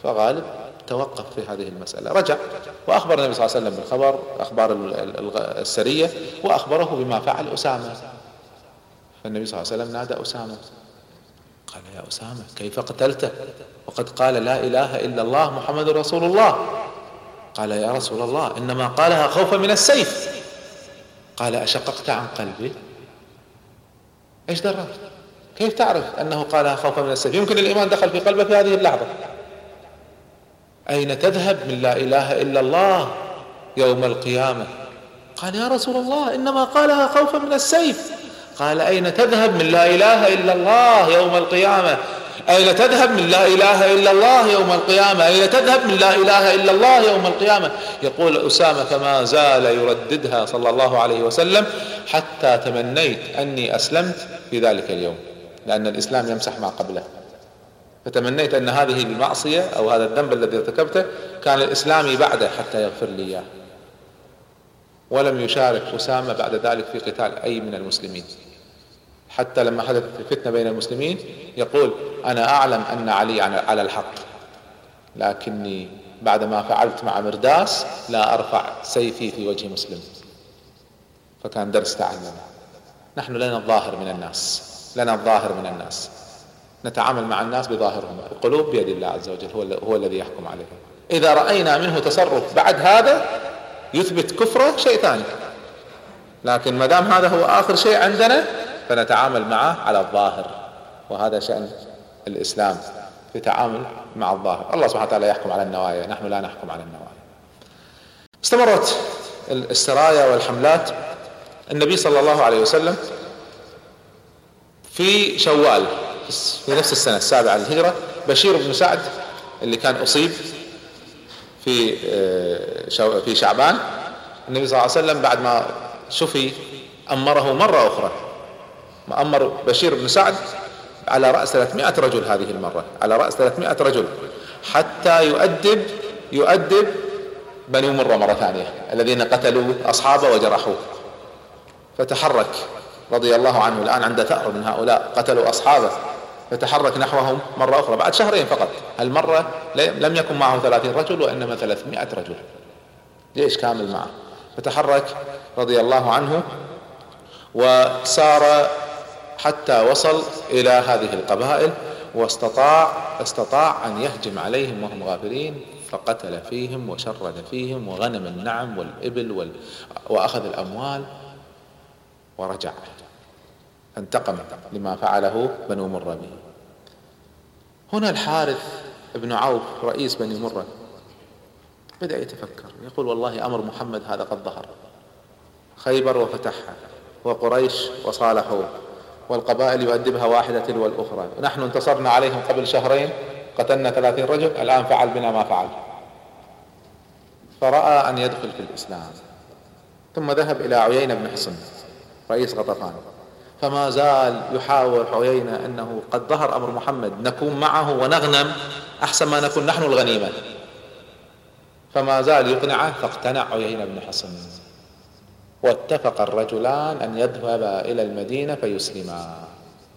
فغالب توقف في هذه المسألة. رجع وأخبر النبي صلى الله عليه وسلم بالخبر أخبار السرية وأخبره بما فعل أسامة. فالنبي صلى الله عليه وسلم نادى أسامة. قال يا أسامة كيف قتلته؟ وقد قال لا إله إلا الله محمد رسول الله. قال يا رسول الله إنما قالها خوفا من السيف. قال أشققت عن قلبي. إيش دراك كيف تعرف أنه قالها خوفا من السيف؟ يمكن الإيمان دخل في قلبه في هذه اللحظة. أين تذهب من لا إله إلا الله يوم القيامة؟ قال يا رسول الله إنما قالها خوفا من السيف. قال أين تذهب من لا إله إلا الله يوم القيامة؟ أين تذهب من لا إله إلا الله يوم القيامة؟ أين تذهب من لا إله إلا الله يوم القيامة؟ يقول أسامة فما زال يرددها صلى الله عليه وسلم حتى تمنيت أني أسلمت في ذلك اليوم لأن الإسلام يمسح ما قبله. فتمنيت أن هذه المعصية أو هذا الذنب الذي ارتكبته كان الإسلام بعده حتى يغفر لي إياه. ولم يشارك أسامة بعد ذلك في قتال أي من المسلمين. حتى لما حدثت الفتنة بين المسلمين يقول أنا أعلم أن علي على الحق. لكني بعدما فعلت مع مرداس لا أرفع سيفي في وجه مسلم. فكان درس تعلم نحن لنا الظاهر من الناس. لنا الظاهر من الناس. نتعامل مع الناس بظاهرهم القلوب بيد الله عز وجل هو هو الذي يحكم عليهم. إذا رأينا منه تصرف بعد هذا يثبت كفره شيء ثاني. لكن ما دام هذا هو آخر شيء عندنا فنتعامل معه على الظاهر. وهذا شأن الإسلام في تعامل مع الظاهر. الله سبحانه وتعالى يحكم على النوايا نحن لا نحكم على النوايا. استمرت السرايا والحملات. النبي صلى الله عليه وسلم في شوال في نفس السنة السابعة للهجرة بشير بن سعد اللي كان أصيب في آه، في شعبان. النبي صلى الله عليه وسلم بعد ما شفي أمره مرة أخرى. مأمر بشير بن سعد على رأس 300 رجل هذه المرة على رأس 300 رجل حتى يؤدب يؤدب بني مرة مرة ثانية الذين قتلوا أصحابه وجرحوه. فتحرك رضي الله عنه الآن عنده ثأر من هؤلاء قتلوا أصحابه. فتحرك نحوهم مرة أخرى بعد شهرين فقط. هالمرة لم يكن معه ثلاثين رجل وإنما ثلاثمائة رجل. جيش كامل معه؟ فتحرك رضي الله عنه وسار حتى وصل إلى هذه القبائل واستطاع استطاع أن يهجم عليهم وهم غافلين فقتل فيهم وشرد فيهم وغنم النعم والإبل وال... وأخذ الأموال ورجع. انتقم لما فعله بنو مرة به هنا الحارث بن عوف رئيس بني مرة. بدأ يتفكر يقول والله أمر محمد هذا قد ظهر. خيبر وفتحها وقريش وصالحوه والقبائل يؤدبها واحدة تلو الأخرى. نحن انتصرنا عليهم قبل شهرين قتلنا ثلاثين رجل الآن فعل بنا ما فعل. فرأى أن يدخل في الإسلام ثم ذهب إلى عيينة بن حصن رئيس غطفان. فما زال يحاور عيينة أنه قد ظهر أمر محمد نكون معه ونغنم أحسن ما نكون نحن الغنيمة. فما زال يقنعه فاقتنع عيينة بن حصن. واتفق الرجلان أن يذهبا إلى المدينة فيسلما.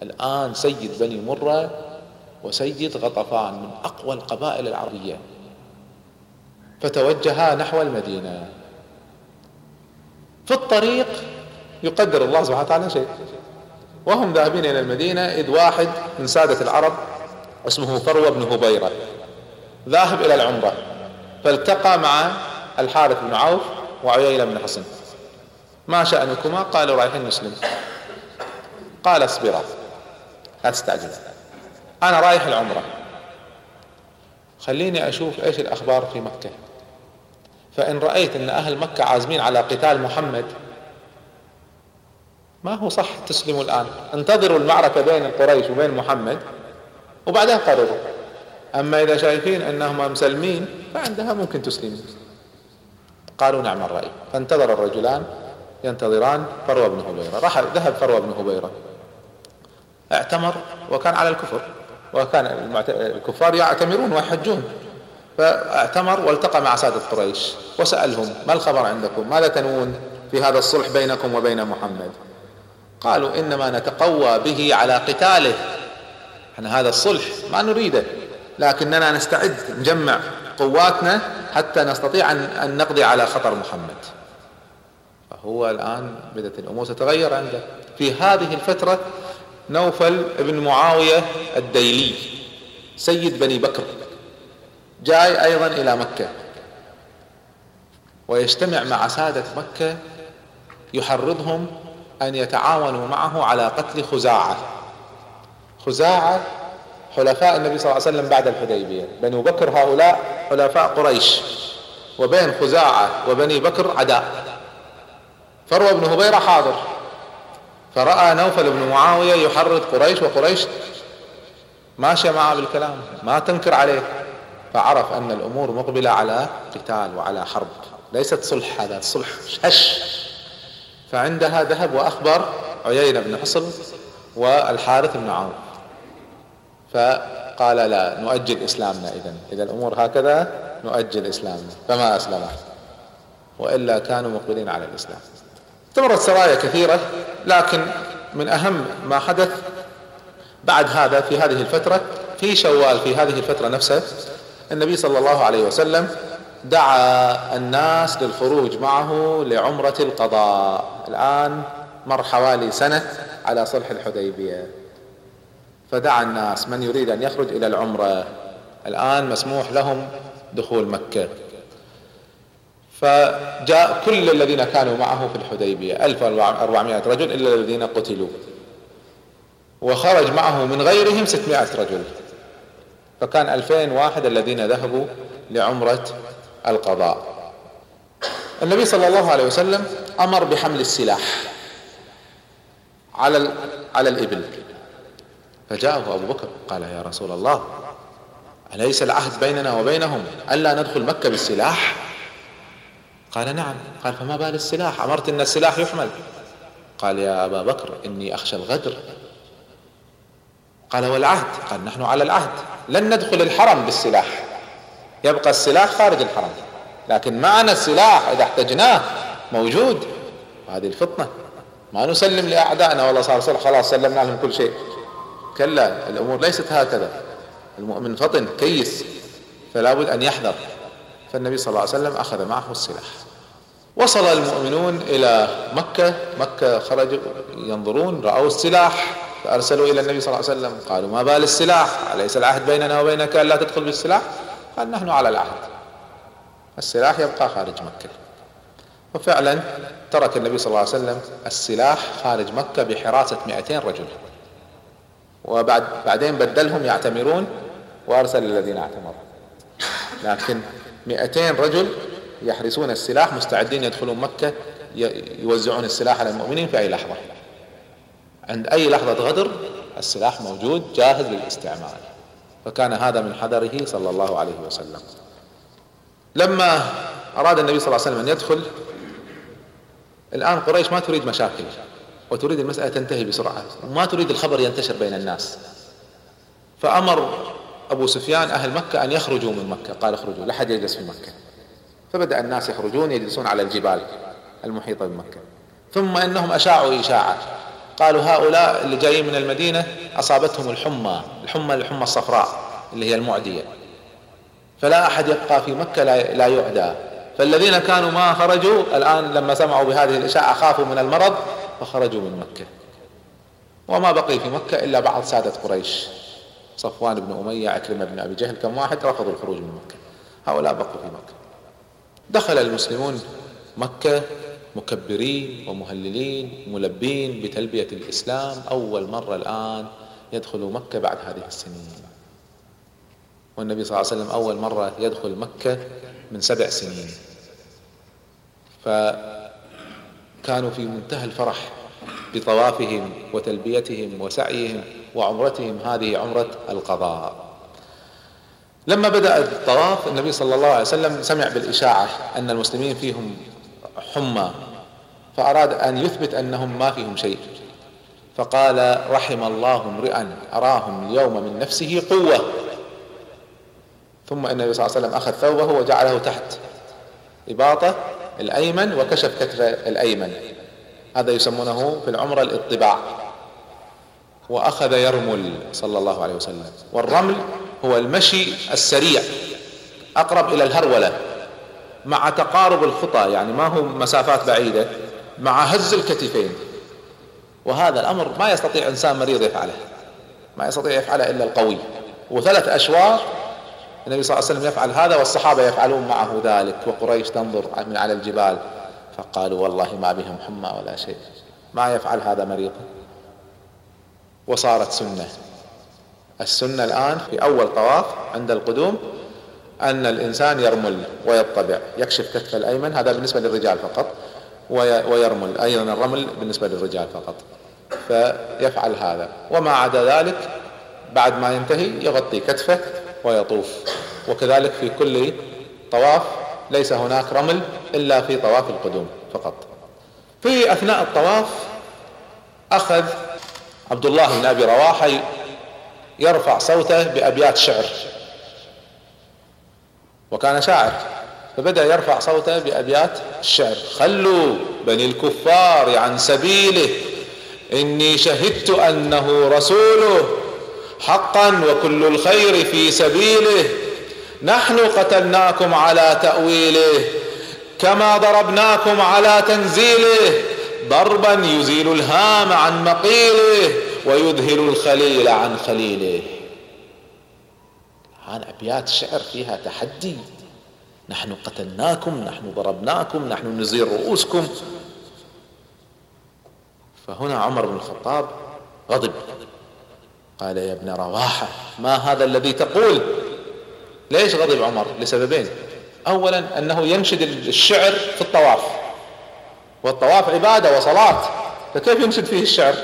الآن سيد بني مرة وسيد غطفان من أقوى القبائل العربية. فتوجها نحو المدينة. في الطريق يقدر الله سبحانه وتعالى شيء. وهم ذاهبين إلى المدينة إذ واحد من سادة العرب اسمه فروة بن هبيرة ذاهب إلى العمرة فالتقى مع الحارث بن عوف وعييلة بن حصن. ما شأنكما؟ قالوا رايحين نسلم. قال اصبرا لا تستعجل أنا رايح العمرة. خليني أشوف إيش الأخبار في مكة فإن رأيت إن أهل مكة عازمين على قتال محمد ما هو صح تسلموا الآن؟ انتظروا المعركة بين قريش وبين محمد وبعدين قرروا. أما إذا شايفين أنهم مسلمين فعندها ممكن تسلموا قالوا نعم الرأي. فانتظر الرجلان ينتظران فروة بن هبيرة. راح ذهب فروة بن هبيرة. اعتمر وكان على الكفر وكان الكفار يعتمرون ويحجون. فاعتمر والتقى مع سادة قريش وسألهم ما الخبر عندكم؟ ماذا تنوون في هذا الصلح بينكم وبين محمد؟ قالوا إنما نتقوى به على قتاله. إحنا هذا الصلح ما نريده لكننا نستعد نجمع قواتنا حتى نستطيع ان نقضي على خطر محمد. فهو الآن بدأت الأمور تتغير عنده. في هذه الفترة نوفل بن معاوية الديلي سيد بني بكر جاي أيضا إلى مكة ويجتمع مع سادة مكة يحرضهم أن يتعاونوا معه على قتل خزاعة. خزاعة حلفاء النبي صلى الله عليه وسلم بعد الحديبية. بنو بكر هؤلاء حلفاء قريش. وبين خزاعة وبني بكر عداء. فروه بن هبيرة حاضر. فرأى نوفل بن معاوية يحرض قريش وقريش. ماشية معه بالكلام ما تنكر عليه. فعرف أن الأمور مقبلة على قتال وعلى حرب. ليست صلح هذا صلح هش. فعندها ذهب وأخبر عيينة بن حصن والحارث بن عوف فقال لا نؤجل إسلامنا إذا إذا الأمور هكذا نؤجل إسلامنا. فما أسلمه. وإلا كانوا مقبلين على الإسلام. استمرت سرايا كثيرة لكن من أهم ما حدث بعد هذا في هذه الفترة في شوال في هذه الفترة نفسها النبي صلى الله عليه وسلم دعا الناس للخروج معه لعمرة القضاء. الآن مر حوالي سنة على صلح الحديبية. فدعا الناس من يريد أن يخرج إلى العمرة. الآن مسموح لهم دخول مكة. فجاء كل الذين كانوا معه في الحديبية. 1400 رجل إلا الذين قتلوا. وخرج معه من غيرهم 600 رجل. فكان 2000 واحد الذين ذهبوا لعمرة القضاء. النبي صلى الله عليه وسلم أمر بحمل السلاح على على الإبل. فجاءه أبو بكر قال يا رسول الله أليس العهد بيننا وبينهم ألا ندخل مكة بالسلاح؟ قال نعم. قال فما بال السلاح؟ أمرت أن السلاح يحمل. قال يا أبا بكر إني أخشى الغدر. قال والعهد؟ قال نحن على العهد لن ندخل الحرم بالسلاح. يبقى السلاح خارج الحرم. لكن معنا السلاح إذا احتجناه موجود. هذه الفطنة. ما نسلم لأعدائنا. والله صار صلح. خلاص سلمنا لهم كل شيء. كلا الأمور ليست هكذا. المؤمن فطن كيس. فلا بد أن يحذر. فالنبي صلى الله عليه وسلم أخذ معه السلاح. وصل المؤمنون إلى مكة. مكة خرجوا ينظرون رأوا السلاح. فأرسلوا إلى النبي صلى الله عليه وسلم. قالوا ما بال السلاح؟ أليس العهد بيننا وبينك ألا تدخل بالسلاح؟ قال نحن على العهد. السلاح يبقى خارج مكة. وفعلا ترك النبي صلى الله عليه وسلم السلاح خارج مكة بحراسة 200 رجل. وبعد بعدين بدلهم يعتمرون وأرسل الذين اعتمروا. لكن 200 رجل يحرسون السلاح مستعدين يدخلون مكة يوزعون السلاح على المؤمنين في أي لحظة. عند أي لحظة غدر السلاح موجود جاهز للاستعمال فكان هذا من حذره صلى الله عليه وسلم. لما أراد النبي صلى الله عليه وسلم أن يدخل الآن قريش ما تريد مشاكل وتريد المسألة تنتهي بسرعة وما تريد الخبر ينتشر بين الناس. فأمر أبو سفيان أهل مكة أن يخرجوا من مكة قال اخرجوا لا حد يجلس في مكة. فبدأ الناس يخرجون يجلسون على الجبال المحيطة بمكة. ثم إنهم أشاعوا إشاعة. قالوا هؤلاء اللي جايين من المدينة أصابتهم الحمى الحمى الحمى الصفراء اللي هي المعدية. فلا أحد يبقى في مكة لا, لا يعدى. فالذين كانوا ما خرجوا الآن لما سمعوا بهذه الإشاعة خافوا من المرض فخرجوا من مكة. وما بقي في مكة إلا بعض سادة قريش. صفوان بن أمية عكرمة بن أبي جهل كم واحد رفضوا الخروج من مكة. هؤلاء بقوا في مكة. دخل المسلمون مكة مكبرين ومهللين ملبين بتلبية الإسلام أول مرة الآن يدخلوا مكة بعد هذه السنين. والنبي صلى الله عليه وسلم أول مرة يدخل مكة من سبع سنين. فكانوا في منتهى الفرح بطوافهم وتلبيتهم وسعيهم وعمرتهم هذه عمرة القضاء. لما بدأ الطواف النبي صلى الله عليه وسلم سمع بالإشاعة أن المسلمين فيهم حمى فأراد أن يثبت أنهم ما فيهم شيء. فقال رحم الله امرئا أراهم اليوم من نفسه قوة. ثم النبي صلى الله عليه وسلم أخذ ثوبه وجعله تحت إباطة الأيمن وكشف كتف الأيمن. هذا يسمونه في العمرة الاطباع. وأخذ يرمل صلى الله عليه وسلم. والرمل هو المشي السريع أقرب إلى الهرولة. مع تقارب الخطى يعني ما هو مسافات بعيدة مع هز الكتفين. وهذا الأمر ما يستطيع إنسان مريض يفعله. ما يستطيع يفعله إلا القوي. وثلاث أشواط النبي صلى الله عليه وسلم يفعل هذا والصحابة يفعلون معه ذلك وقريش تنظر من على الجبال فقالوا والله ما بهم حمى ولا شيء. ما يفعل هذا مريض. وصارت سنة. السنة الآن في أول طواف عند القدوم أن الإنسان يرمل ويطبع يكشف كتف الأيمن هذا بالنسبة للرجال فقط ويرمل أيضا الرمل بالنسبة للرجال فقط فيفعل هذا. وما عدا ذلك بعد ما ينتهي يغطي كتفه ويطوف. وكذلك في كل طواف ليس هناك رمل إلا في طواف القدوم فقط. في أثناء الطواف أخذ عبد الله بن أبي رواحة يرفع صوته بأبيات شعر. وكان شاعر فبدأ يرفع صوته بأبيات الشعر. خلوا بني الكفار عن سبيله إني شهدت أنه رسوله حقا وكل الخير في سبيله. نحن قتلناكم على تأويله كما ضربناكم على تنزيله. ضربا يزيل الهام عن مقيله ويذهل الخليل عن خليله. عن أبيات شعر فيها تحدي. نحن قتلناكم نحن ضربناكم نحن نزيل رؤوسكم. فهنا عمر بن الخطاب غضب. قال يا ابن رواحة ما هذا الذي تقول؟ ليش غضب عمر؟ لسببين. اولا أنه ينشد الشعر في الطواف. والطواف عبادة وصلاة فكيف ينشد فيه الشعر؟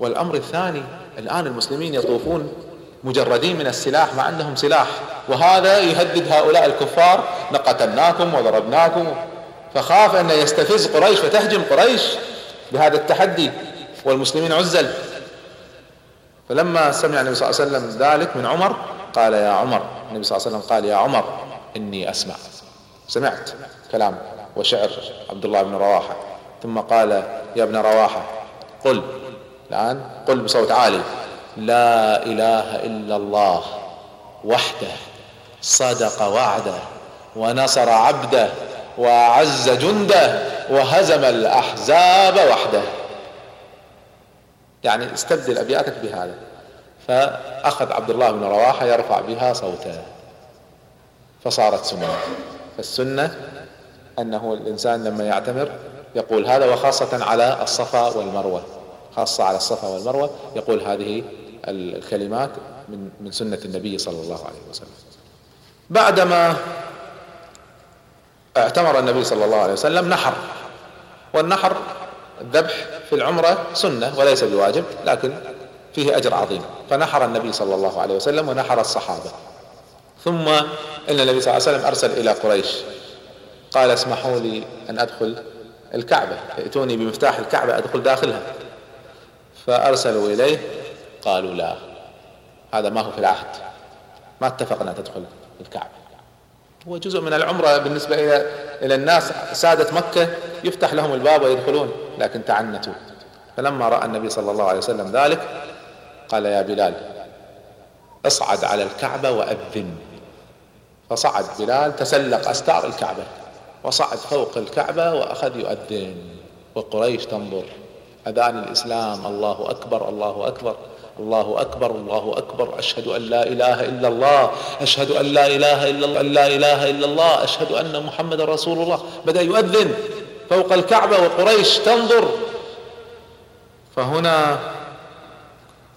والأمر الثاني الآن المسلمين يطوفون مجردين من السلاح ما عندهم سلاح. وهذا يهدد هؤلاء الكفار. لقتلناكم وضربناكم. فخاف أن يستفز قريش فتهجم قريش بهذا التحدي. والمسلمين عزل. فلما سمع النبي صلى الله عليه وسلم ذلك من عمر قال يا عمر النبي صلى الله عليه وسلم قال يا عمر إني أسمع. سمعت كلام وشعر عبد الله بن رواحة. ثم قال يا ابن رواحة قل. الآن قل بصوت عالي. لا إله إلا الله وحده صدق وعده ونصر عبده وأعز جنده وهزم الأحزاب وحده. يعني استبدل أبياتك بهذا. فأخذ عبد الله بن رواحة يرفع بها صوته. فصارت سنة. فالسنة أنه الإنسان لما يعتمر يقول هذا وخاصة على الصفا والمروة. خاصة على الصفا والمروة يقول هذه الكلمات من من سنة النبي صلى الله عليه وسلم. بعدما اعتمر النبي صلى الله عليه وسلم نحر والنحر الذبح في العمرة سنة وليس بواجب لكن فيه أجر عظيم. فنحر النبي صلى الله عليه وسلم ونحر الصحابة. ثم إن النبي صلى الله عليه وسلم أرسل إلى قريش. قال اسمحوا لي أن أدخل الكعبة ائتوني بمفتاح الكعبة أدخل داخلها. فأرسلوا إليه قالوا لا. هذا ما هو في العهد. ما اتفقنا تدخل الكعبة. هو جزء من العمرة بالنسبة إلى إلى الناس. سادة مكة يفتح لهم الباب ويدخلون لكن تعنتوا. فلما رأى النبي صلى الله عليه وسلم ذلك قال يا بلال اصعد على الكعبة وأذن. فصعد بلال تسلق أستار الكعبة وصعد فوق الكعبة وأخذ يؤذن. وقريش تنظر. أذان الإسلام الله أكبر الله أكبر. الله أكبر الله أكبر. أشهد أن لا إله إلا الله. أشهد أن لا إله إلا الله لا إله إلا الله. أشهد أن محمد رسول الله. بدأ يؤذن فوق الكعبة وقريش تنظر. فهنا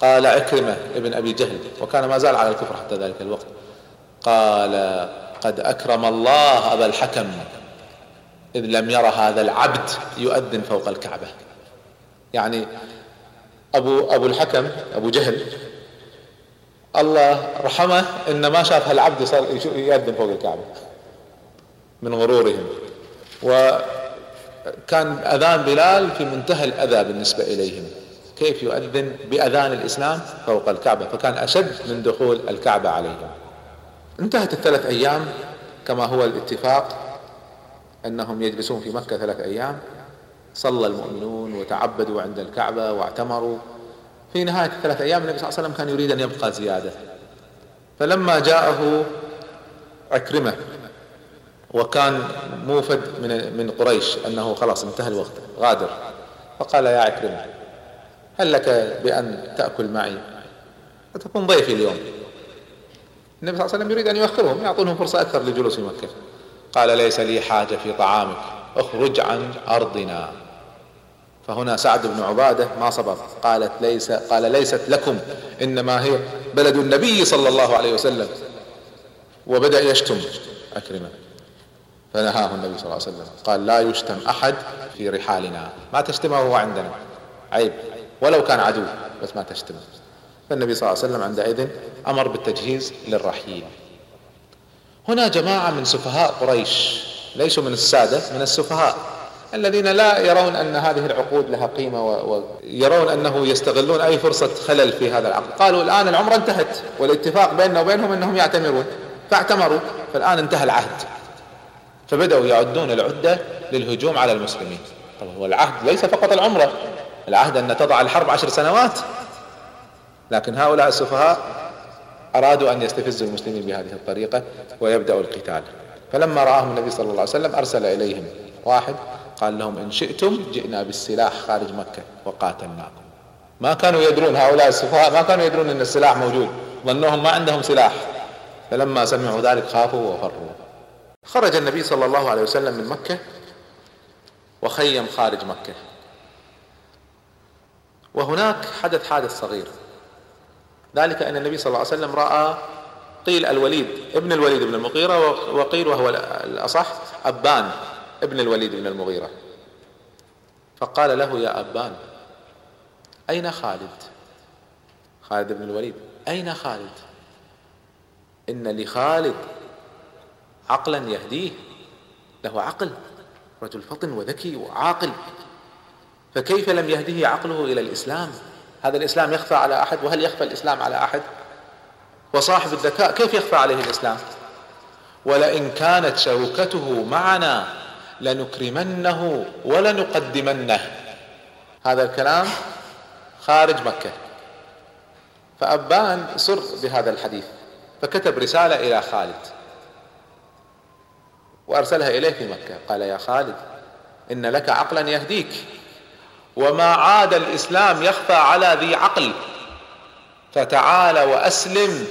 قال عكرمة ابن أبي جهل وكان ما زال على الكفر حتى ذلك الوقت. قال قد أكرم الله أبا الحكم إذ لم ير هذا العبد يؤذن فوق الكعبة. يعني أبو أبو الحكم أبو جهل. الله رحمه إن ما شاف هالعبد صار يؤذن فوق الكعبة من غرورهم. وكان أذان بلال في منتهى الأذى بالنسبة إليهم. كيف يؤذن بأذان الإسلام فوق الكعبة؟ فكان أشد من دخول الكعبة عليهم. انتهت الثلاث أيام كما هو الاتفاق أنهم يجلسون في مكة ثلاث أيام. صلى المؤمنون وتعبدوا عند الكعبة واعتمروا. في نهاية الثلاث أيام النبي صلى الله عليه وسلم كان يريد أن يبقى زيادة. فلما جاءه عكرمة وكان موفد من من قريش أنه خلاص انتهى الوقت غادر فقال يا عكرمة هل لك بأن تأكل معي؟ وتكون ضيفي اليوم؟ النبي صلى الله عليه وسلم يريد أن يؤخرهم يعطونهم فرصة أكثر للجلوس في مكة. قال ليس لي حاجة في طعامك اخرج عن أرضنا. فهنا سعد بن عبادة ما صبر قالت ليس قال ليست لكم إنما هي بلد النبي صلى الله عليه وسلم. وبدأ يشتم أكرمة. فنهاه النبي صلى الله عليه وسلم. قال لا يشتم أحد في رحالنا. ما تشتمه هو عندنا. عيب. ولو كان عدو بس ما تشتمه. فالنبي صلى الله عليه وسلم عندئذ أمر بالتجهيز للرحيل. هنا جماعة من سفهاء قريش ليسوا من السادة من السفهاء. الذين لا يرون أن هذه العقود لها قيمة ويرون أنه يستغلون أي فرصة خلل في هذا العقد. قالوا الآن العمرة انتهت والاتفاق بيننا وبينهم أنهم يعتمرون فاعتمروا فالآن انتهى العهد. فبدأوا يعدون العدة للهجوم على المسلمين. طبعا هو العهد ليس فقط العمرة العهد أن تضع الحرب عشر سنوات. لكن هؤلاء السفهاء أرادوا أن يستفزوا المسلمين بهذه الطريقة ويبدأوا القتال. فلما رآهم النبي صلى الله عليه وسلم أرسل إليهم واحد قال لهم إن شئتم جئنا بالسلاح خارج مكة وقاتلناكم. ما كانوا يدرون هؤلاء السفهاء ما كانوا يدرون أن السلاح موجود. ظنوهم ما عندهم سلاح. فلما سمعوا ذلك خافوا وفروا. خرج النبي صلى الله عليه وسلم من مكة وخيم خارج مكة. وهناك حدث حادث صغير. ذلك أن النبي صلى الله عليه وسلم رأى قيل الوليد ابن الوليد بن المغيرة وقيل وهو الأصح أبان. ابن الوليد بن المغيرة. فقال له يا أبان أين خالد؟ خالد بن الوليد أين خالد؟ إن لخالد عقلا يهديه له عقل رجل فطن وذكي وعاقل. فكيف لم يهده عقله إلى الإسلام؟ هذا الإسلام يخفى على أحد وهل يخفى الإسلام على أحد؟ وصاحب الذكاء كيف يخفى عليه الإسلام؟ ولئن كانت شوكته معنا لنكرمنه ولنقدمنه. هذا الكلام خارج مكة. فأبان سر بهذا الحديث. فكتب رسالة إلى خالد. وأرسلها إليه في مكة. قال يا خالد إن لك عقلا يهديك. وما عاد الإسلام يخفى على ذي عقل. فتعال وأسلم.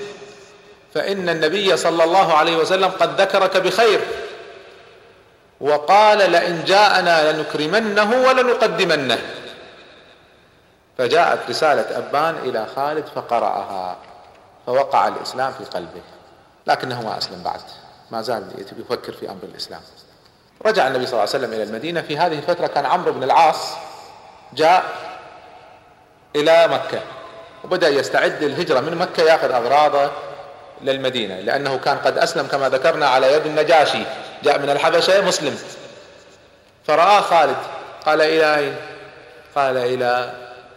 فإن النبي صلى الله عليه وسلم قد ذكرك بخير. وقال لئن جاءنا لنكرمنه ولنقدمنه. فجاءت رسالة أبان إلى خالد فقرأها فوقع الإسلام في قلبه. لكنه ما أسلم بعد ما زال يفكر في أمر الإسلام. رجع النبي صلى الله عليه وسلم إلى المدينة. في هذه الفترة كان عمرو بن العاص جاء إلى مكة وبدأ يستعد للهجرة من مكة يأخذ أغراضه للمدينة لأنه كان قد أسلم كما ذكرنا على يد النجاشي. جاء من الحبشة مسلم. فرآه خالد قال إلى أين؟ قال إلى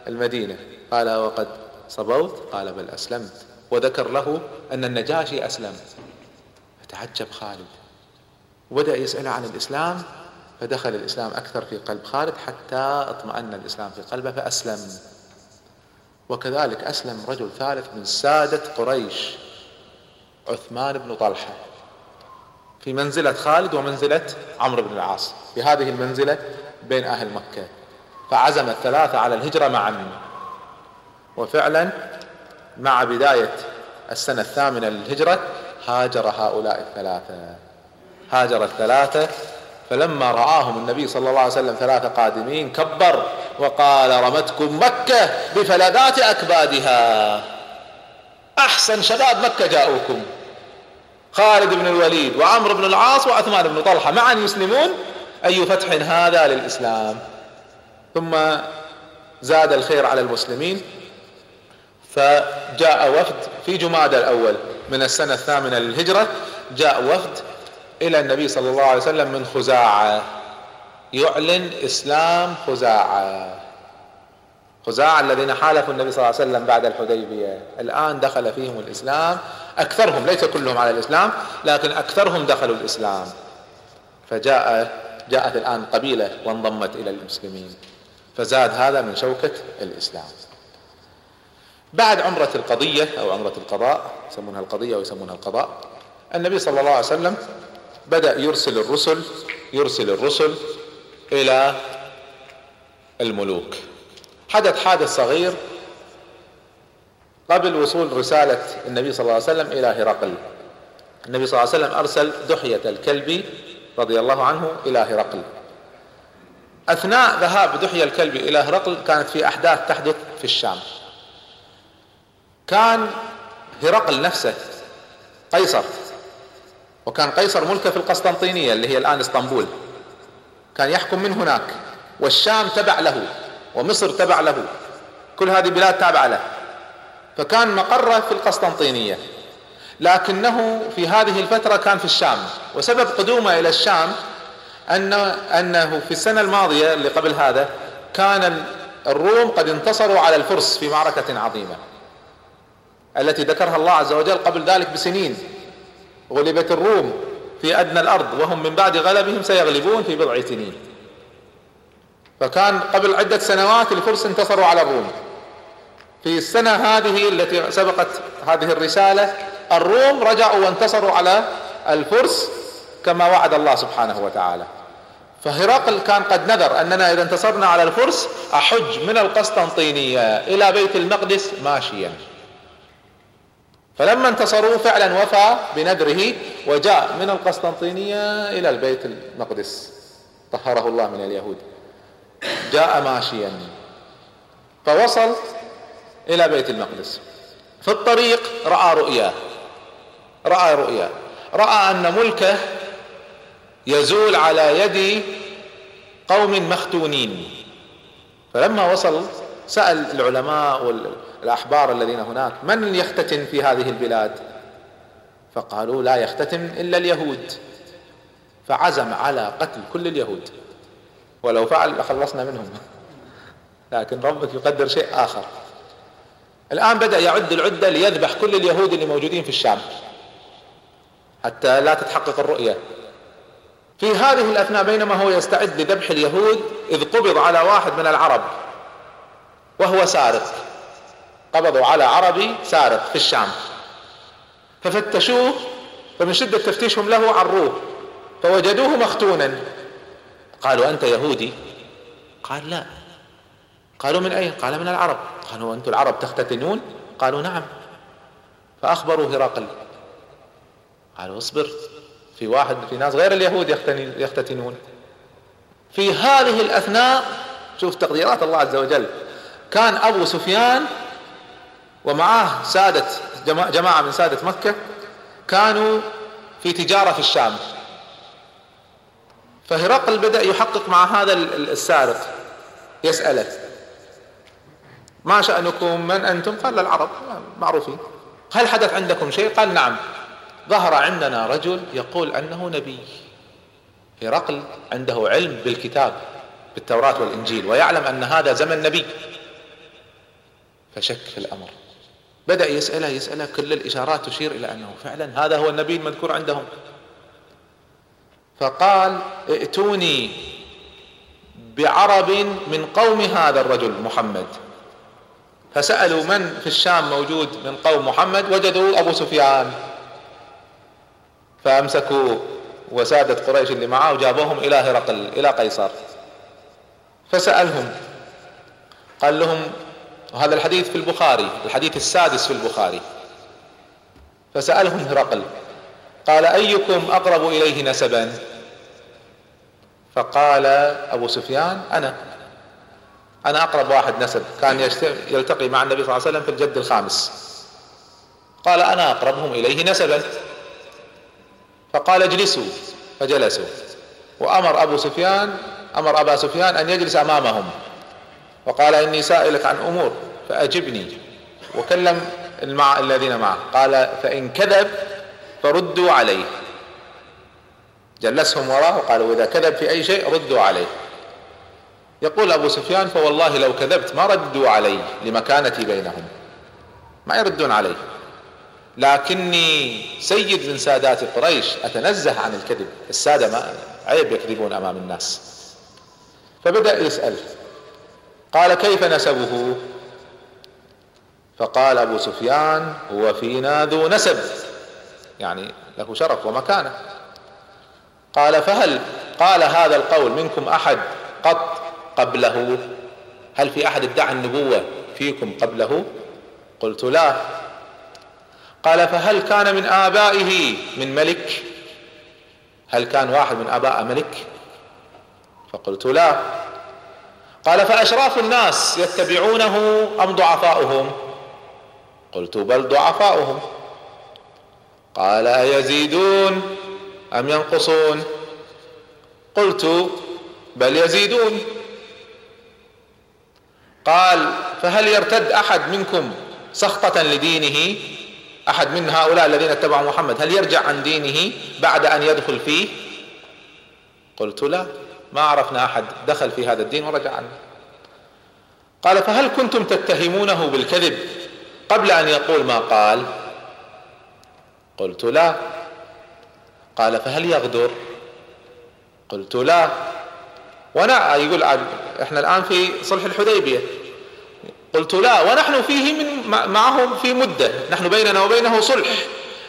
المدينة. قال وقد صبوت؟ قال بل أسلمت. وذكر له أن النجاشي أسلم. فتعجب خالد. وبدأ يسأله عن الإسلام فدخل الإسلام أكثر في قلب خالد حتى اطمأن الإسلام في قلبه فأسلم. وكذلك أسلم رجل ثالث من سادة قريش عثمان بن طلحة. في منزلة خالد ومنزلة عمرو بن العاص في هذه المنزلة بين أهل مكة. فعزم الثلاثة على الهجرة معا. وفعلا مع بداية السنة الثامنة للهجرة هاجر هؤلاء الثلاثة. هاجر الثلاثة فلما رآهم النبي صلى الله عليه وسلم ثلاثة قادمين كبر وقال رمتكم مكة بفلذات أكبادها. أحسن شباب مكة جاءوكم. خالد بن الوليد وعمرو بن العاص وعثمان بن طلحة معا يسلمون أي فتح هذا للإسلام. ثم زاد الخير على المسلمين فجاء وفد في جمادى الأول من السنة الثامنة للهجرة جاء وفد إلى النبي صلى الله عليه وسلم من خزاعة. يعلن إسلام خزاعة. خزاعة الذين حالفوا النبي صلى الله عليه وسلم بعد الحديبية. الآن دخل فيهم الإسلام. أكثرهم ليس كلهم على الإسلام لكن أكثرهم دخلوا الإسلام. فجاء جاءت الآن قبيلة وانضمت إلى المسلمين. فزاد هذا من شوكة الإسلام. بعد عمرة القضية أو عمرة القضاء يسمونها القضية ويسمونها القضاء النبي صلى الله عليه وسلم بدأ يرسل الرسل يرسل الرسل إلى الملوك. حدث حادث صغير قبل وصول رسالة النبي صلى الله عليه وسلم إلى هرقل. النبي صلى الله عليه وسلم أرسل دحية الكلبي رضي الله عنه إلى هرقل. أثناء ذهاب دحية الكلبي إلى هرقل كانت في أحداث تحدث في الشام. كان هرقل نفسه قيصر وكان قيصر ملكه في القسطنطينية اللي هي الآن إسطنبول. كان يحكم من هناك والشام تبع له. ومصر تبع له. كل هذه بلاد تابعة له. فكان مقره في القسطنطينية. لكنه في هذه الفترة كان في الشام. وسبب قدومه إلى الشام أن أنه في السنة الماضية اللي قبل هذا كان الروم قد انتصروا على الفرس في معركة عظيمة. التي ذكرها الله عز وجل قبل ذلك بسنين. غلبت الروم في أدنى الأرض وهم من بعد غلبهم سيغلبون في بضع سنين. فكان قبل عدة سنوات الفرس انتصروا على الروم. في السنة هذه التي سبقت هذه الرسالة الروم رجعوا وانتصروا على الفرس كما وعد الله سبحانه وتعالى. فهرقل كان قد نذر أننا إذا انتصرنا على الفرس أحج من القسطنطينية إلى بيت المقدس ماشيا. فلما انتصروا فعلا وفى بنذره وجاء من القسطنطينية إلى البيت المقدس. طهره الله من اليهود. جاء ماشيا فوصل إلى بيت المقدس. في الطريق رأى رؤيا. رأى رؤيا. رأى أن ملكه يزول على يد قوم مختونين. فلما وصل سأل العلماء والأحبار الذين هناك من يختتن في هذه البلاد؟ فقالوا لا يختتن إلا اليهود. فعزم على قتل كل اليهود. ولو فعل لخلصنا منهم. لكن ربك يقدر شيء آخر. الآن بدأ يعد العدة ليذبح كل اليهود اللي موجودين في الشام. حتى لا تتحقق الرؤية. في هذه الأثناء بينما هو يستعد لذبح اليهود إذ قبض على واحد من العرب وهو سارق. قبضوا على عربي سارق في الشام. ففتشوه فمن شدة تفتيشهم له عروه فوجدوه مختونا. قالوا أنت يهودي؟ قال لا. قالوا من أين؟ قال من العرب. قالوا أنتم العرب تختتنون؟ قالوا نعم. فأخبروا هرقل قالوا اصبر. في واحد في ناس غير اليهود يختتنون. في هذه الأثناء شوف تقديرات الله عز وجل. كان أبو سفيان ومعاه سادة جماعة من سادة مكة كانوا في تجارة في الشام. فهرقل بدأ يحقق مع هذا السارق. يسأله ما شأنكم؟ من أنتم؟ قال العرب معروفين. هل حدث عندكم شيء؟ قال نعم. ظهر عندنا رجل يقول أنه نبي. هرقل عنده علم بالكتاب بالتوراة والإنجيل ويعلم أن هذا زمن نبي. فشك في الأمر. بدأ يسأله يسأله كل الإشارات تشير إلى أنه فعلا هذا هو النبي المذكور عندهم. فقال ائتوني بعرب من قوم هذا الرجل محمد. فسألوا من في الشام موجود من قوم محمد؟ وجدوا أبو سفيان. فأمسكوا وسادة قريش اللي معاه وجابوهم إلى هرقل إلى قيصر. فسألهم قال لهم وهذا الحديث في البخاري الحديث السادس في البخاري. فسألهم هرقل قال أيكم أقرب إليه نسبا؟ فقال أبو سفيان أنا أنا أقرب واحد نسب. كان يلتقي مع النبي صلى الله عليه وسلم في الجد الخامس. قال أنا أقربهم إليه نسبا. فقال اجلسوا. فجلسوا. وأمر أبو سفيان أمر أبا سفيان أن يجلس أمامهم. وقال إني سائلك عن أمور فأجبني. وكلم الذين معه. قال فإن كذب فردوا عليه. جلسهم وراه وقالوا إذا كذب في أي شيء ردوا عليه. يقول أبو سفيان فوالله لو كذبت ما ردوا علي لمكانتي بينهم. ما يردون علي لكني سيد من سادات قريش أتنزه عن الكذب. السادة ما عيب يكذبون أمام الناس. فبدأ يسأل. قال كيف نسبه؟ فقال أبو سفيان هو فينا ذو نسب. يعني له شرف ومكانة. قال فهل قال هذا القول منكم أحد قط قبله؟ هل في أحد ادعى النبوة فيكم قبله؟ قلت لا. قال فهل كان من آبائه من ملك؟ هل كان واحد من آباء ملك؟ فقلت لا. قال فأشراف الناس يتبعونه أم ضعفاؤهم؟ قلت بل ضعفاؤهم. قال أيزيدون؟ أم ينقصون؟ قلت بل يزيدون. قال فهل يرتد أحد منكم سخطة لدينه؟ أحد من هؤلاء الذين اتبعوا محمد هل يرجع عن دينه بعد أن يدخل فيه؟ قلت لا ما عرفنا أحد دخل في هذا الدين ورجع عنه. قال فهل كنتم تتهمونه بالكذب قبل أن يقول ما قال؟ قلت لا. قال فهل يغدر؟ قلت لا. وأنا يقول إحنا الآن في صلح الحديبية. قلت لا ونحن فيه من معهم في مدة. نحن بيننا وبينه صلح.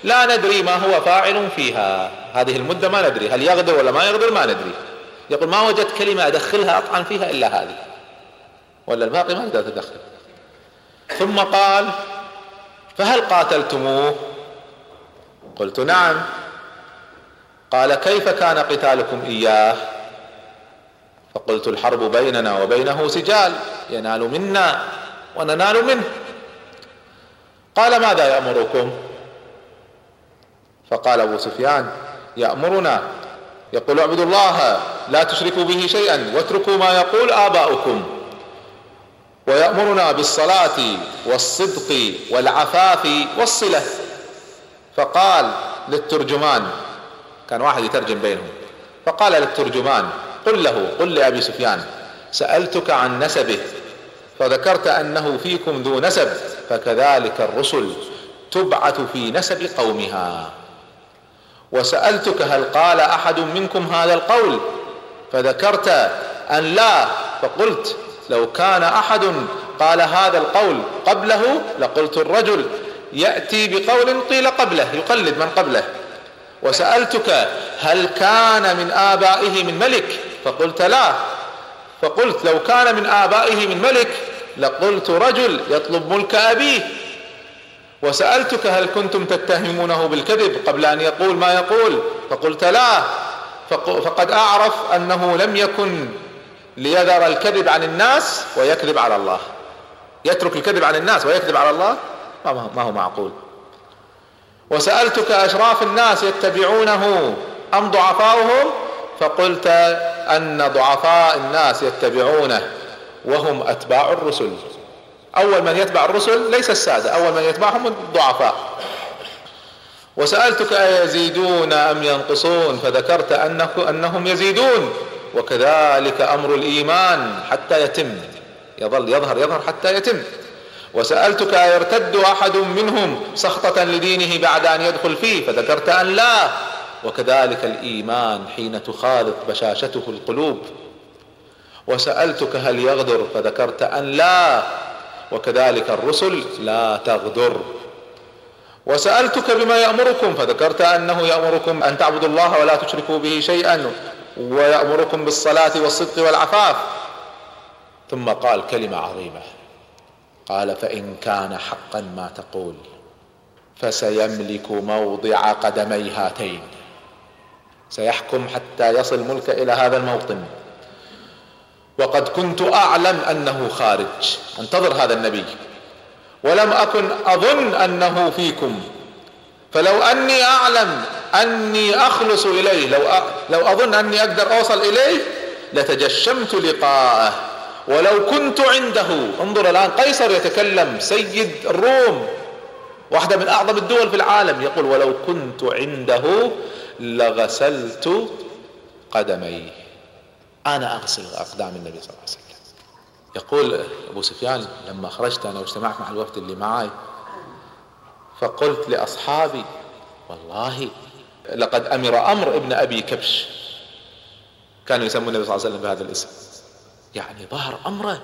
لا ندري ما هو فاعل فيها. هذه المدة ما ندري. هل يغدر ولا ما يغدر؟ ما ندري. يقول ما وجدت كلمة أدخلها أطعن فيها إلا هذه. ولا الباقي ما أقدر اتدخل ثم قال فهل قاتلتموه؟ قلت نعم. قال كيف كان قتالكم إياه؟ فقلت الحرب بيننا وبينه سجال ينال منا وننال منه. قال ماذا يأمركم؟ فقال أبو سفيان يأمرنا. يقول اعبدوا الله لا تشركوا به شيئا واتركوا ما يقول آباؤكم. ويأمرنا بالصلاة والصدق والعفاف والصلة. فقال للترجمان كان واحد يترجم بينهم. فقال للترجمان قل له قل لأبي سفيان سألتك عن نسبه فذكرت أنه فيكم ذو نسب فكذلك الرسل تبعث في نسب قومها. وسألتك هل قال أحد منكم هذا القول؟ فذكرت أن لا فقلت لو كان أحد قال هذا القول قبله لقلت الرجل يأتي بقول قيل قبله يقلد من قبله. وسألتك هل كان من آبائه من ملك؟ فقلت لا. فقلت لو كان من آبائه من ملك لقلت رجل يطلب ملك أبيه. وسألتك هل كنتم تتهمونه بالكذب قبل أن يقول ما يقول؟ فقلت لا. فقد أعرف أنه لم يكن ليذر الكذب عن الناس ويكذب على الله. يترك الكذب عن الناس ويكذب على الله؟ ما هو معقول. وسألتك أشراف الناس يتبعونه أم ضعفاؤهم؟ فقلت أن ضعفاء الناس يتبعونه وهم أتباع الرسل. أول من يتبع الرسل ليس السادة أول من يتبعهم الضعفاء. وسألتك أيزيدون أم ينقصون؟ فذكرت أنه أنهم يزيدون وكذلك أمر الإيمان حتى يتم. يظل يظهر يظهر حتى يتم. وسألتك أيرتد أحد منهم سخطة لدينه بعد أن يدخل فيه؟ فذكرت أن لا. وكذلك الإيمان حين تخالط بشاشته القلوب. وسألتك هل يغدر؟ فذكرت أن لا. وكذلك الرسل لا تغدر. وسألتك بما يأمركم؟ فذكرت أنه يأمركم أن تعبدوا الله ولا تشركوا به شيئا ويأمركم بالصلاة والصدق والعفاف. ثم قال كلمة عظيمة. قال فإن كان حقا ما تقول فسيملك موضع قدمي هاتين. سيحكم حتى يصل ملك إلى هذا الموطن. وقد كنت أعلم أنه خارج. أنتظر هذا النبي. ولم أكن أظن أنه فيكم. فلو أني أعلم أني أخلص إليه لو لو أظن أني أقدر أوصل إليه لتجشمت لقاءه. ولو كنت عنده. انظر الآن قيصر يتكلم سيد الروم واحدة من أعظم الدول في العالم يقول ولو كنت عنده لغسلت قدميه. أنا أغسل أقدام النبي صلى الله عليه وسلم. يقول أبو سفيان لما خرجت أنا واجتمعت مع الوفد اللي معي فقلت لأصحابي والله لقد أمر أمر ابن أبي كبش. كانوا يسمون النبي صلى الله عليه وسلم بهذا الاسم. يعني ظهر أمره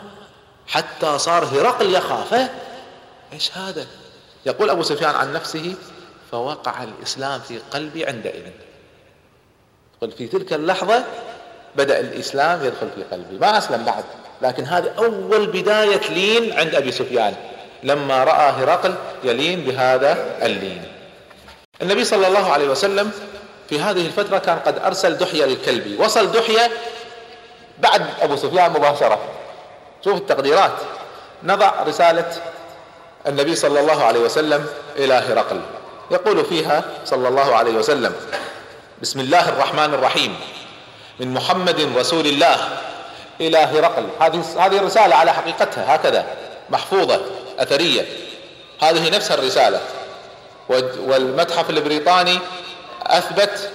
حتى صار هرقل يخافه. إيش هذا؟ يقول أبو سفيان عن نفسه فوقع الإسلام في قلبي عندئذ. يقول في تلك اللحظة بدأ الإسلام يدخل في قلبي. ما أسلم بعد لكن هذه أول بداية لين عند أبي سفيان لما رأى هرقل يلين بهذا اللين. النبي صلى الله عليه وسلم في هذه الفترة كان قد أرسل دحية للكلبي وصل دحية بعد أبو سفيان مباشرة شوف التقديرات. نضع رسالة النبي صلى الله عليه وسلم إلى هرقل. يقول فيها صلى الله عليه وسلم بسم الله الرحمن الرحيم. من محمد رسول الله إلى هرقل. هذه هذه الرسالة على حقيقتها هكذا. محفوظة أثرية. هذه نفسها الرسالة. والمتحف البريطاني أثبت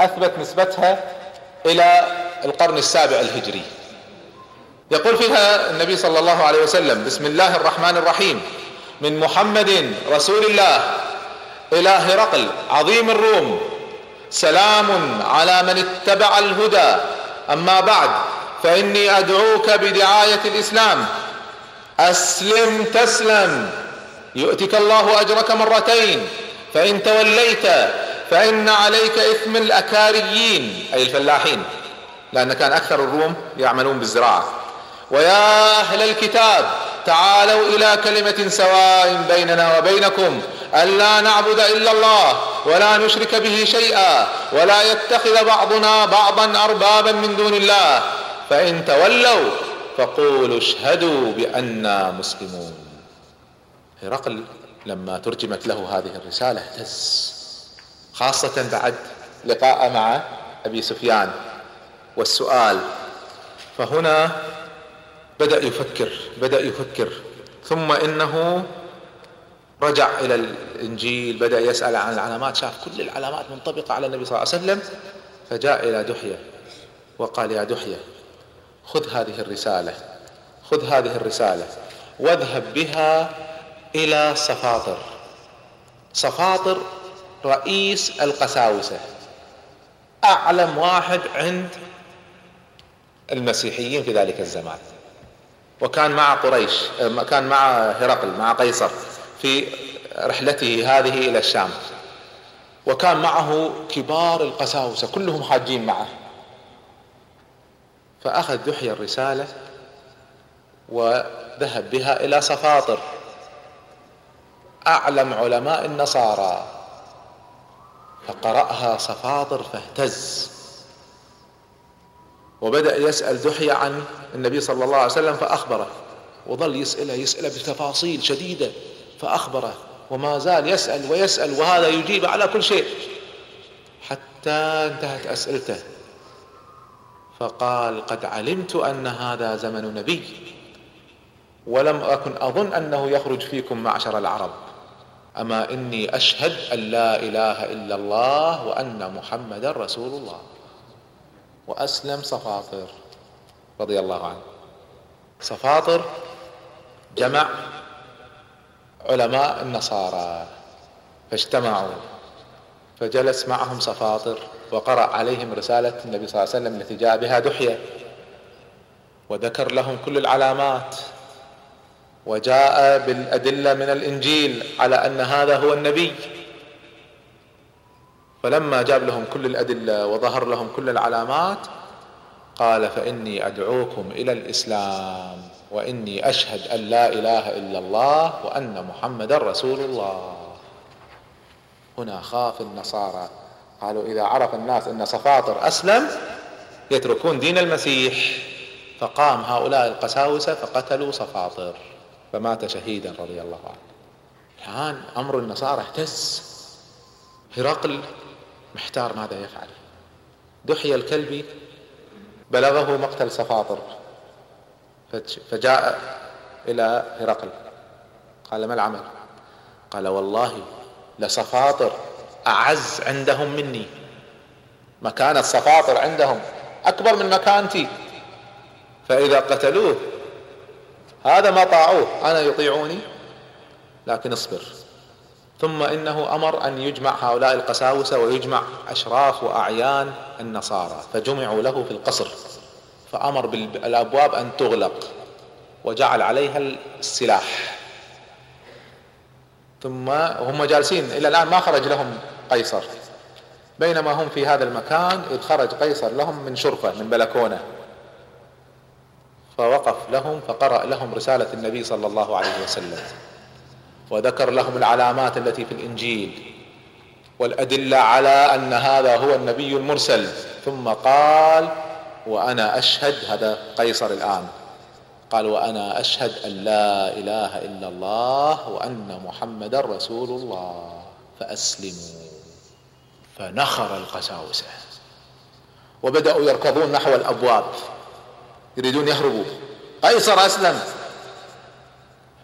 أثبت نسبتها إلى القرن السابع الهجري. يقول فيها النبي صلى الله عليه وسلم بسم الله الرحمن الرحيم. من محمد رسول الله إلى هرقل عظيم الروم. سلام على من اتبع الهدى. أما بعد فإني أدعوك بدعاية الإسلام. أسلم تسلم. يؤتك الله أجرك مرتين. فإن توليت فإن عليك إثم الأكاريين. أي الفلاحين. لأن كان أكثر الروم يعملون بالزراعة. ويا أهل الكتاب تعالوا إلى كلمة سواء بيننا وبينكم. ألا نعبد إلا الله ولا نشرك به شيئا ولا يتخذ بعضنا بعضا أربابا من دون الله. فإن تولوا فقولوا اشهدوا بأننا مسلمون. هرقل لما ترجمت له هذه الرسالة اهتز خاصة بعد لقاء مع أبي سفيان. والسؤال. فهنا بدأ يفكر بدأ يفكر. ثم إنه رجع إلى الإنجيل بدأ يسأل عن العلامات شاف كل العلامات منطبقة على النبي صلى الله عليه وسلم فجاء إلى دحية وقال يا دحية خذ هذه الرسالة خذ هذه الرسالة واذهب بها إلى صفاطر صفاطر رئيس القساوسة أعلم واحد عند المسيحيين في ذلك الزمان. وكان مع قريش كان مع هرقل مع قيصر في رحلته هذه إلى الشام. وكان معه كبار القساوسة كلهم حاجين معه. فأخذ دحية الرسالة وذهب بها إلى صفاطر أعلم علماء النصارى فقرأها صفاطر فاهتز. وبدأ يسأل دحية عن النبي صلى الله عليه وسلم فأخبره وظل يسأله يسأله بتفاصيل شديدة فأخبره وما زال يسأل ويسأل وهذا يجيب على كل شيء. حتى انتهت أسئلته. فقال قد علمت أن هذا زمن نبي ولم أكن أظن أنه يخرج فيكم معشر العرب. أما إني أشهد أن لا إله إلا الله وأن محمدا رسول الله. وأسلم صفاطر رضي الله عنه. صفاطر جمع علماء النصارى فاجتمعوا فجلس معهم صفاطر وقرأ عليهم رسالة النبي صلى الله عليه وسلم التي جاء بها دحية وذكر لهم كل العلامات وجاء بالأدلة من الإنجيل على أن هذا هو النبي. فلما جاب لهم كل الأدلة وظهر لهم كل العلامات قال فإني أدعوكم إلى الإسلام وإني أشهد أن لا إله إلا الله وأن محمدا رسول الله. هنا خاف النصارى. قالوا إذا عرف الناس أن صفاطر أسلم يتركون دين المسيح. فقام هؤلاء القساوسة فقتلوا صفاطر فمات شهيدا رضي الله عنه. الآن أمر النصارى اهتز. هرقل محتار ماذا يفعل. دحي الكلبي بلغه مقتل صفاطر فجاء إلى هرقل. قال ما العمل؟ قال والله لصفاطر أعز عندهم مني. مكانة صفاطر عندهم أكبر من مكانتي. فإذا قتلوه هذا ما طاعوه أنا يطيعوني؟ لكن اصبر. ثم إنه أمر أن يجمع هؤلاء القساوسة ويجمع أشراف وأعيان النصارى فجمعوا له في القصر فأمر بالأبواب أن تغلق وجعل عليها السلاح. ثم وهم جالسين إلى الآن ما خرج لهم قيصر. بينما هم في هذا المكان إذ خرج قيصر لهم من شرفة من بلكونة. فوقف لهم فقرأ لهم رسالة النبي صلى الله عليه وسلم. وذكر لهم العلامات التي في الإنجيل والأدلة على أن هذا هو النبي المرسل. ثم قال وأنا أشهد هذا قيصر الآن قال وأنا أشهد أن لا إله إلا الله وأن محمدا رسول الله فأسلموا. فنخر القساوسة. وبدأوا يركضون نحو الأبواب يريدون يهربوا. قيصر أسلم.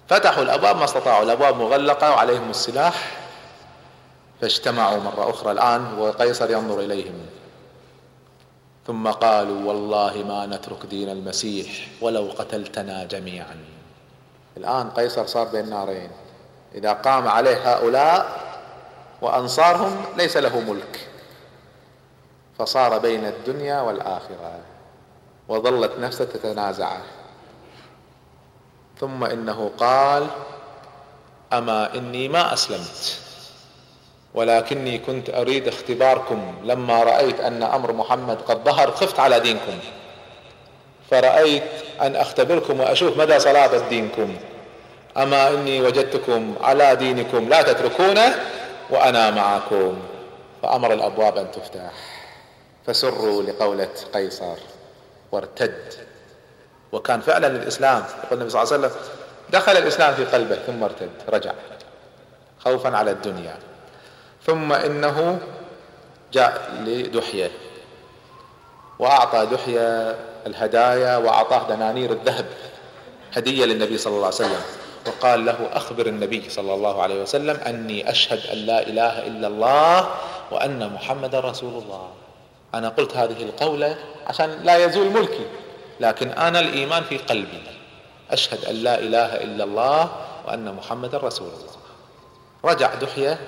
فتحوا الأبواب ما استطاعوا. الأبواب مغلقة وعليهم السلاح. فاجتمعوا مرة أخرى الآن وقيصر ينظر إليهم. ثم قالوا والله ما نترك دين المسيح ولو قتلتنا جميعا. الآن قيصر صار بين نارين. إذا قام عليه هؤلاء وأنصارهم ليس له ملك. فصار بين الدنيا والآخرة. وظلت نفسه تتنازعه. ثم إنه قال أما إني ما أسلمت ولكني كنت أريد اختباركم لما رأيت أن أمر محمد قد ظهر خفت على دينكم. فرأيت أن أختبركم وأشوف مدى صلابه دينكم. أما إني وجدتكم على دينكم لا تتركونه وأنا معكم. فأمر الأبواب أن تفتح. فسروا لقولة قيصر وارتد. وكان فعلا الإسلام يقول النبي صلى الله عليه وسلم دخل الإسلام في قلبه ثم ارتد رجع خوفا على الدنيا. ثم إنه جاء لدحية وأعطى دحية الهدايا وأعطاه دنانير الذهب هدية للنبي صلى الله عليه وسلم. وقال له أخبر النبي صلى الله عليه وسلم أني أشهد أن لا إله إلا الله وأن محمد رسول الله. أنا قلت هذه القولة عشان لا يزول ملكي. لكن أنا الإيمان في قلبي. أشهد أن لا إله إلا الله وأن محمد رسول الله. رجع دحية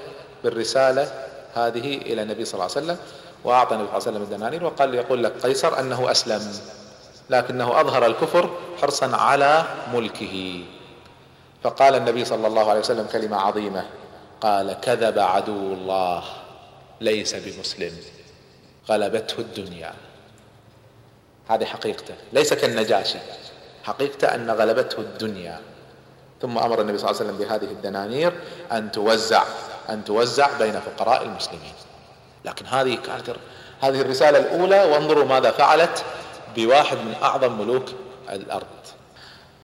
بالرسالة هذه إلى النبي صلى الله عليه وسلم وأعطى النبي صلى الله عليه وسلم الدنانير وقال يقول لك قيصر أنه أسلم لكنه أظهر الكفر حرصا على ملكه. فقال النبي صلى الله عليه وسلم كلمة عظيمة قال كذب عدو الله ليس بمسلم غلبته الدنيا. هذه حقيقته ليس كالنجاشي. حقيقته أن غلبته الدنيا. ثم أمر النبي صلى الله عليه وسلم بهذه الدنانير أن توزع أن توزع بين فقراء المسلمين. لكن هذه كانت هذه الرسالة الأولى وانظروا ماذا فعلت بواحد من أعظم ملوك الأرض.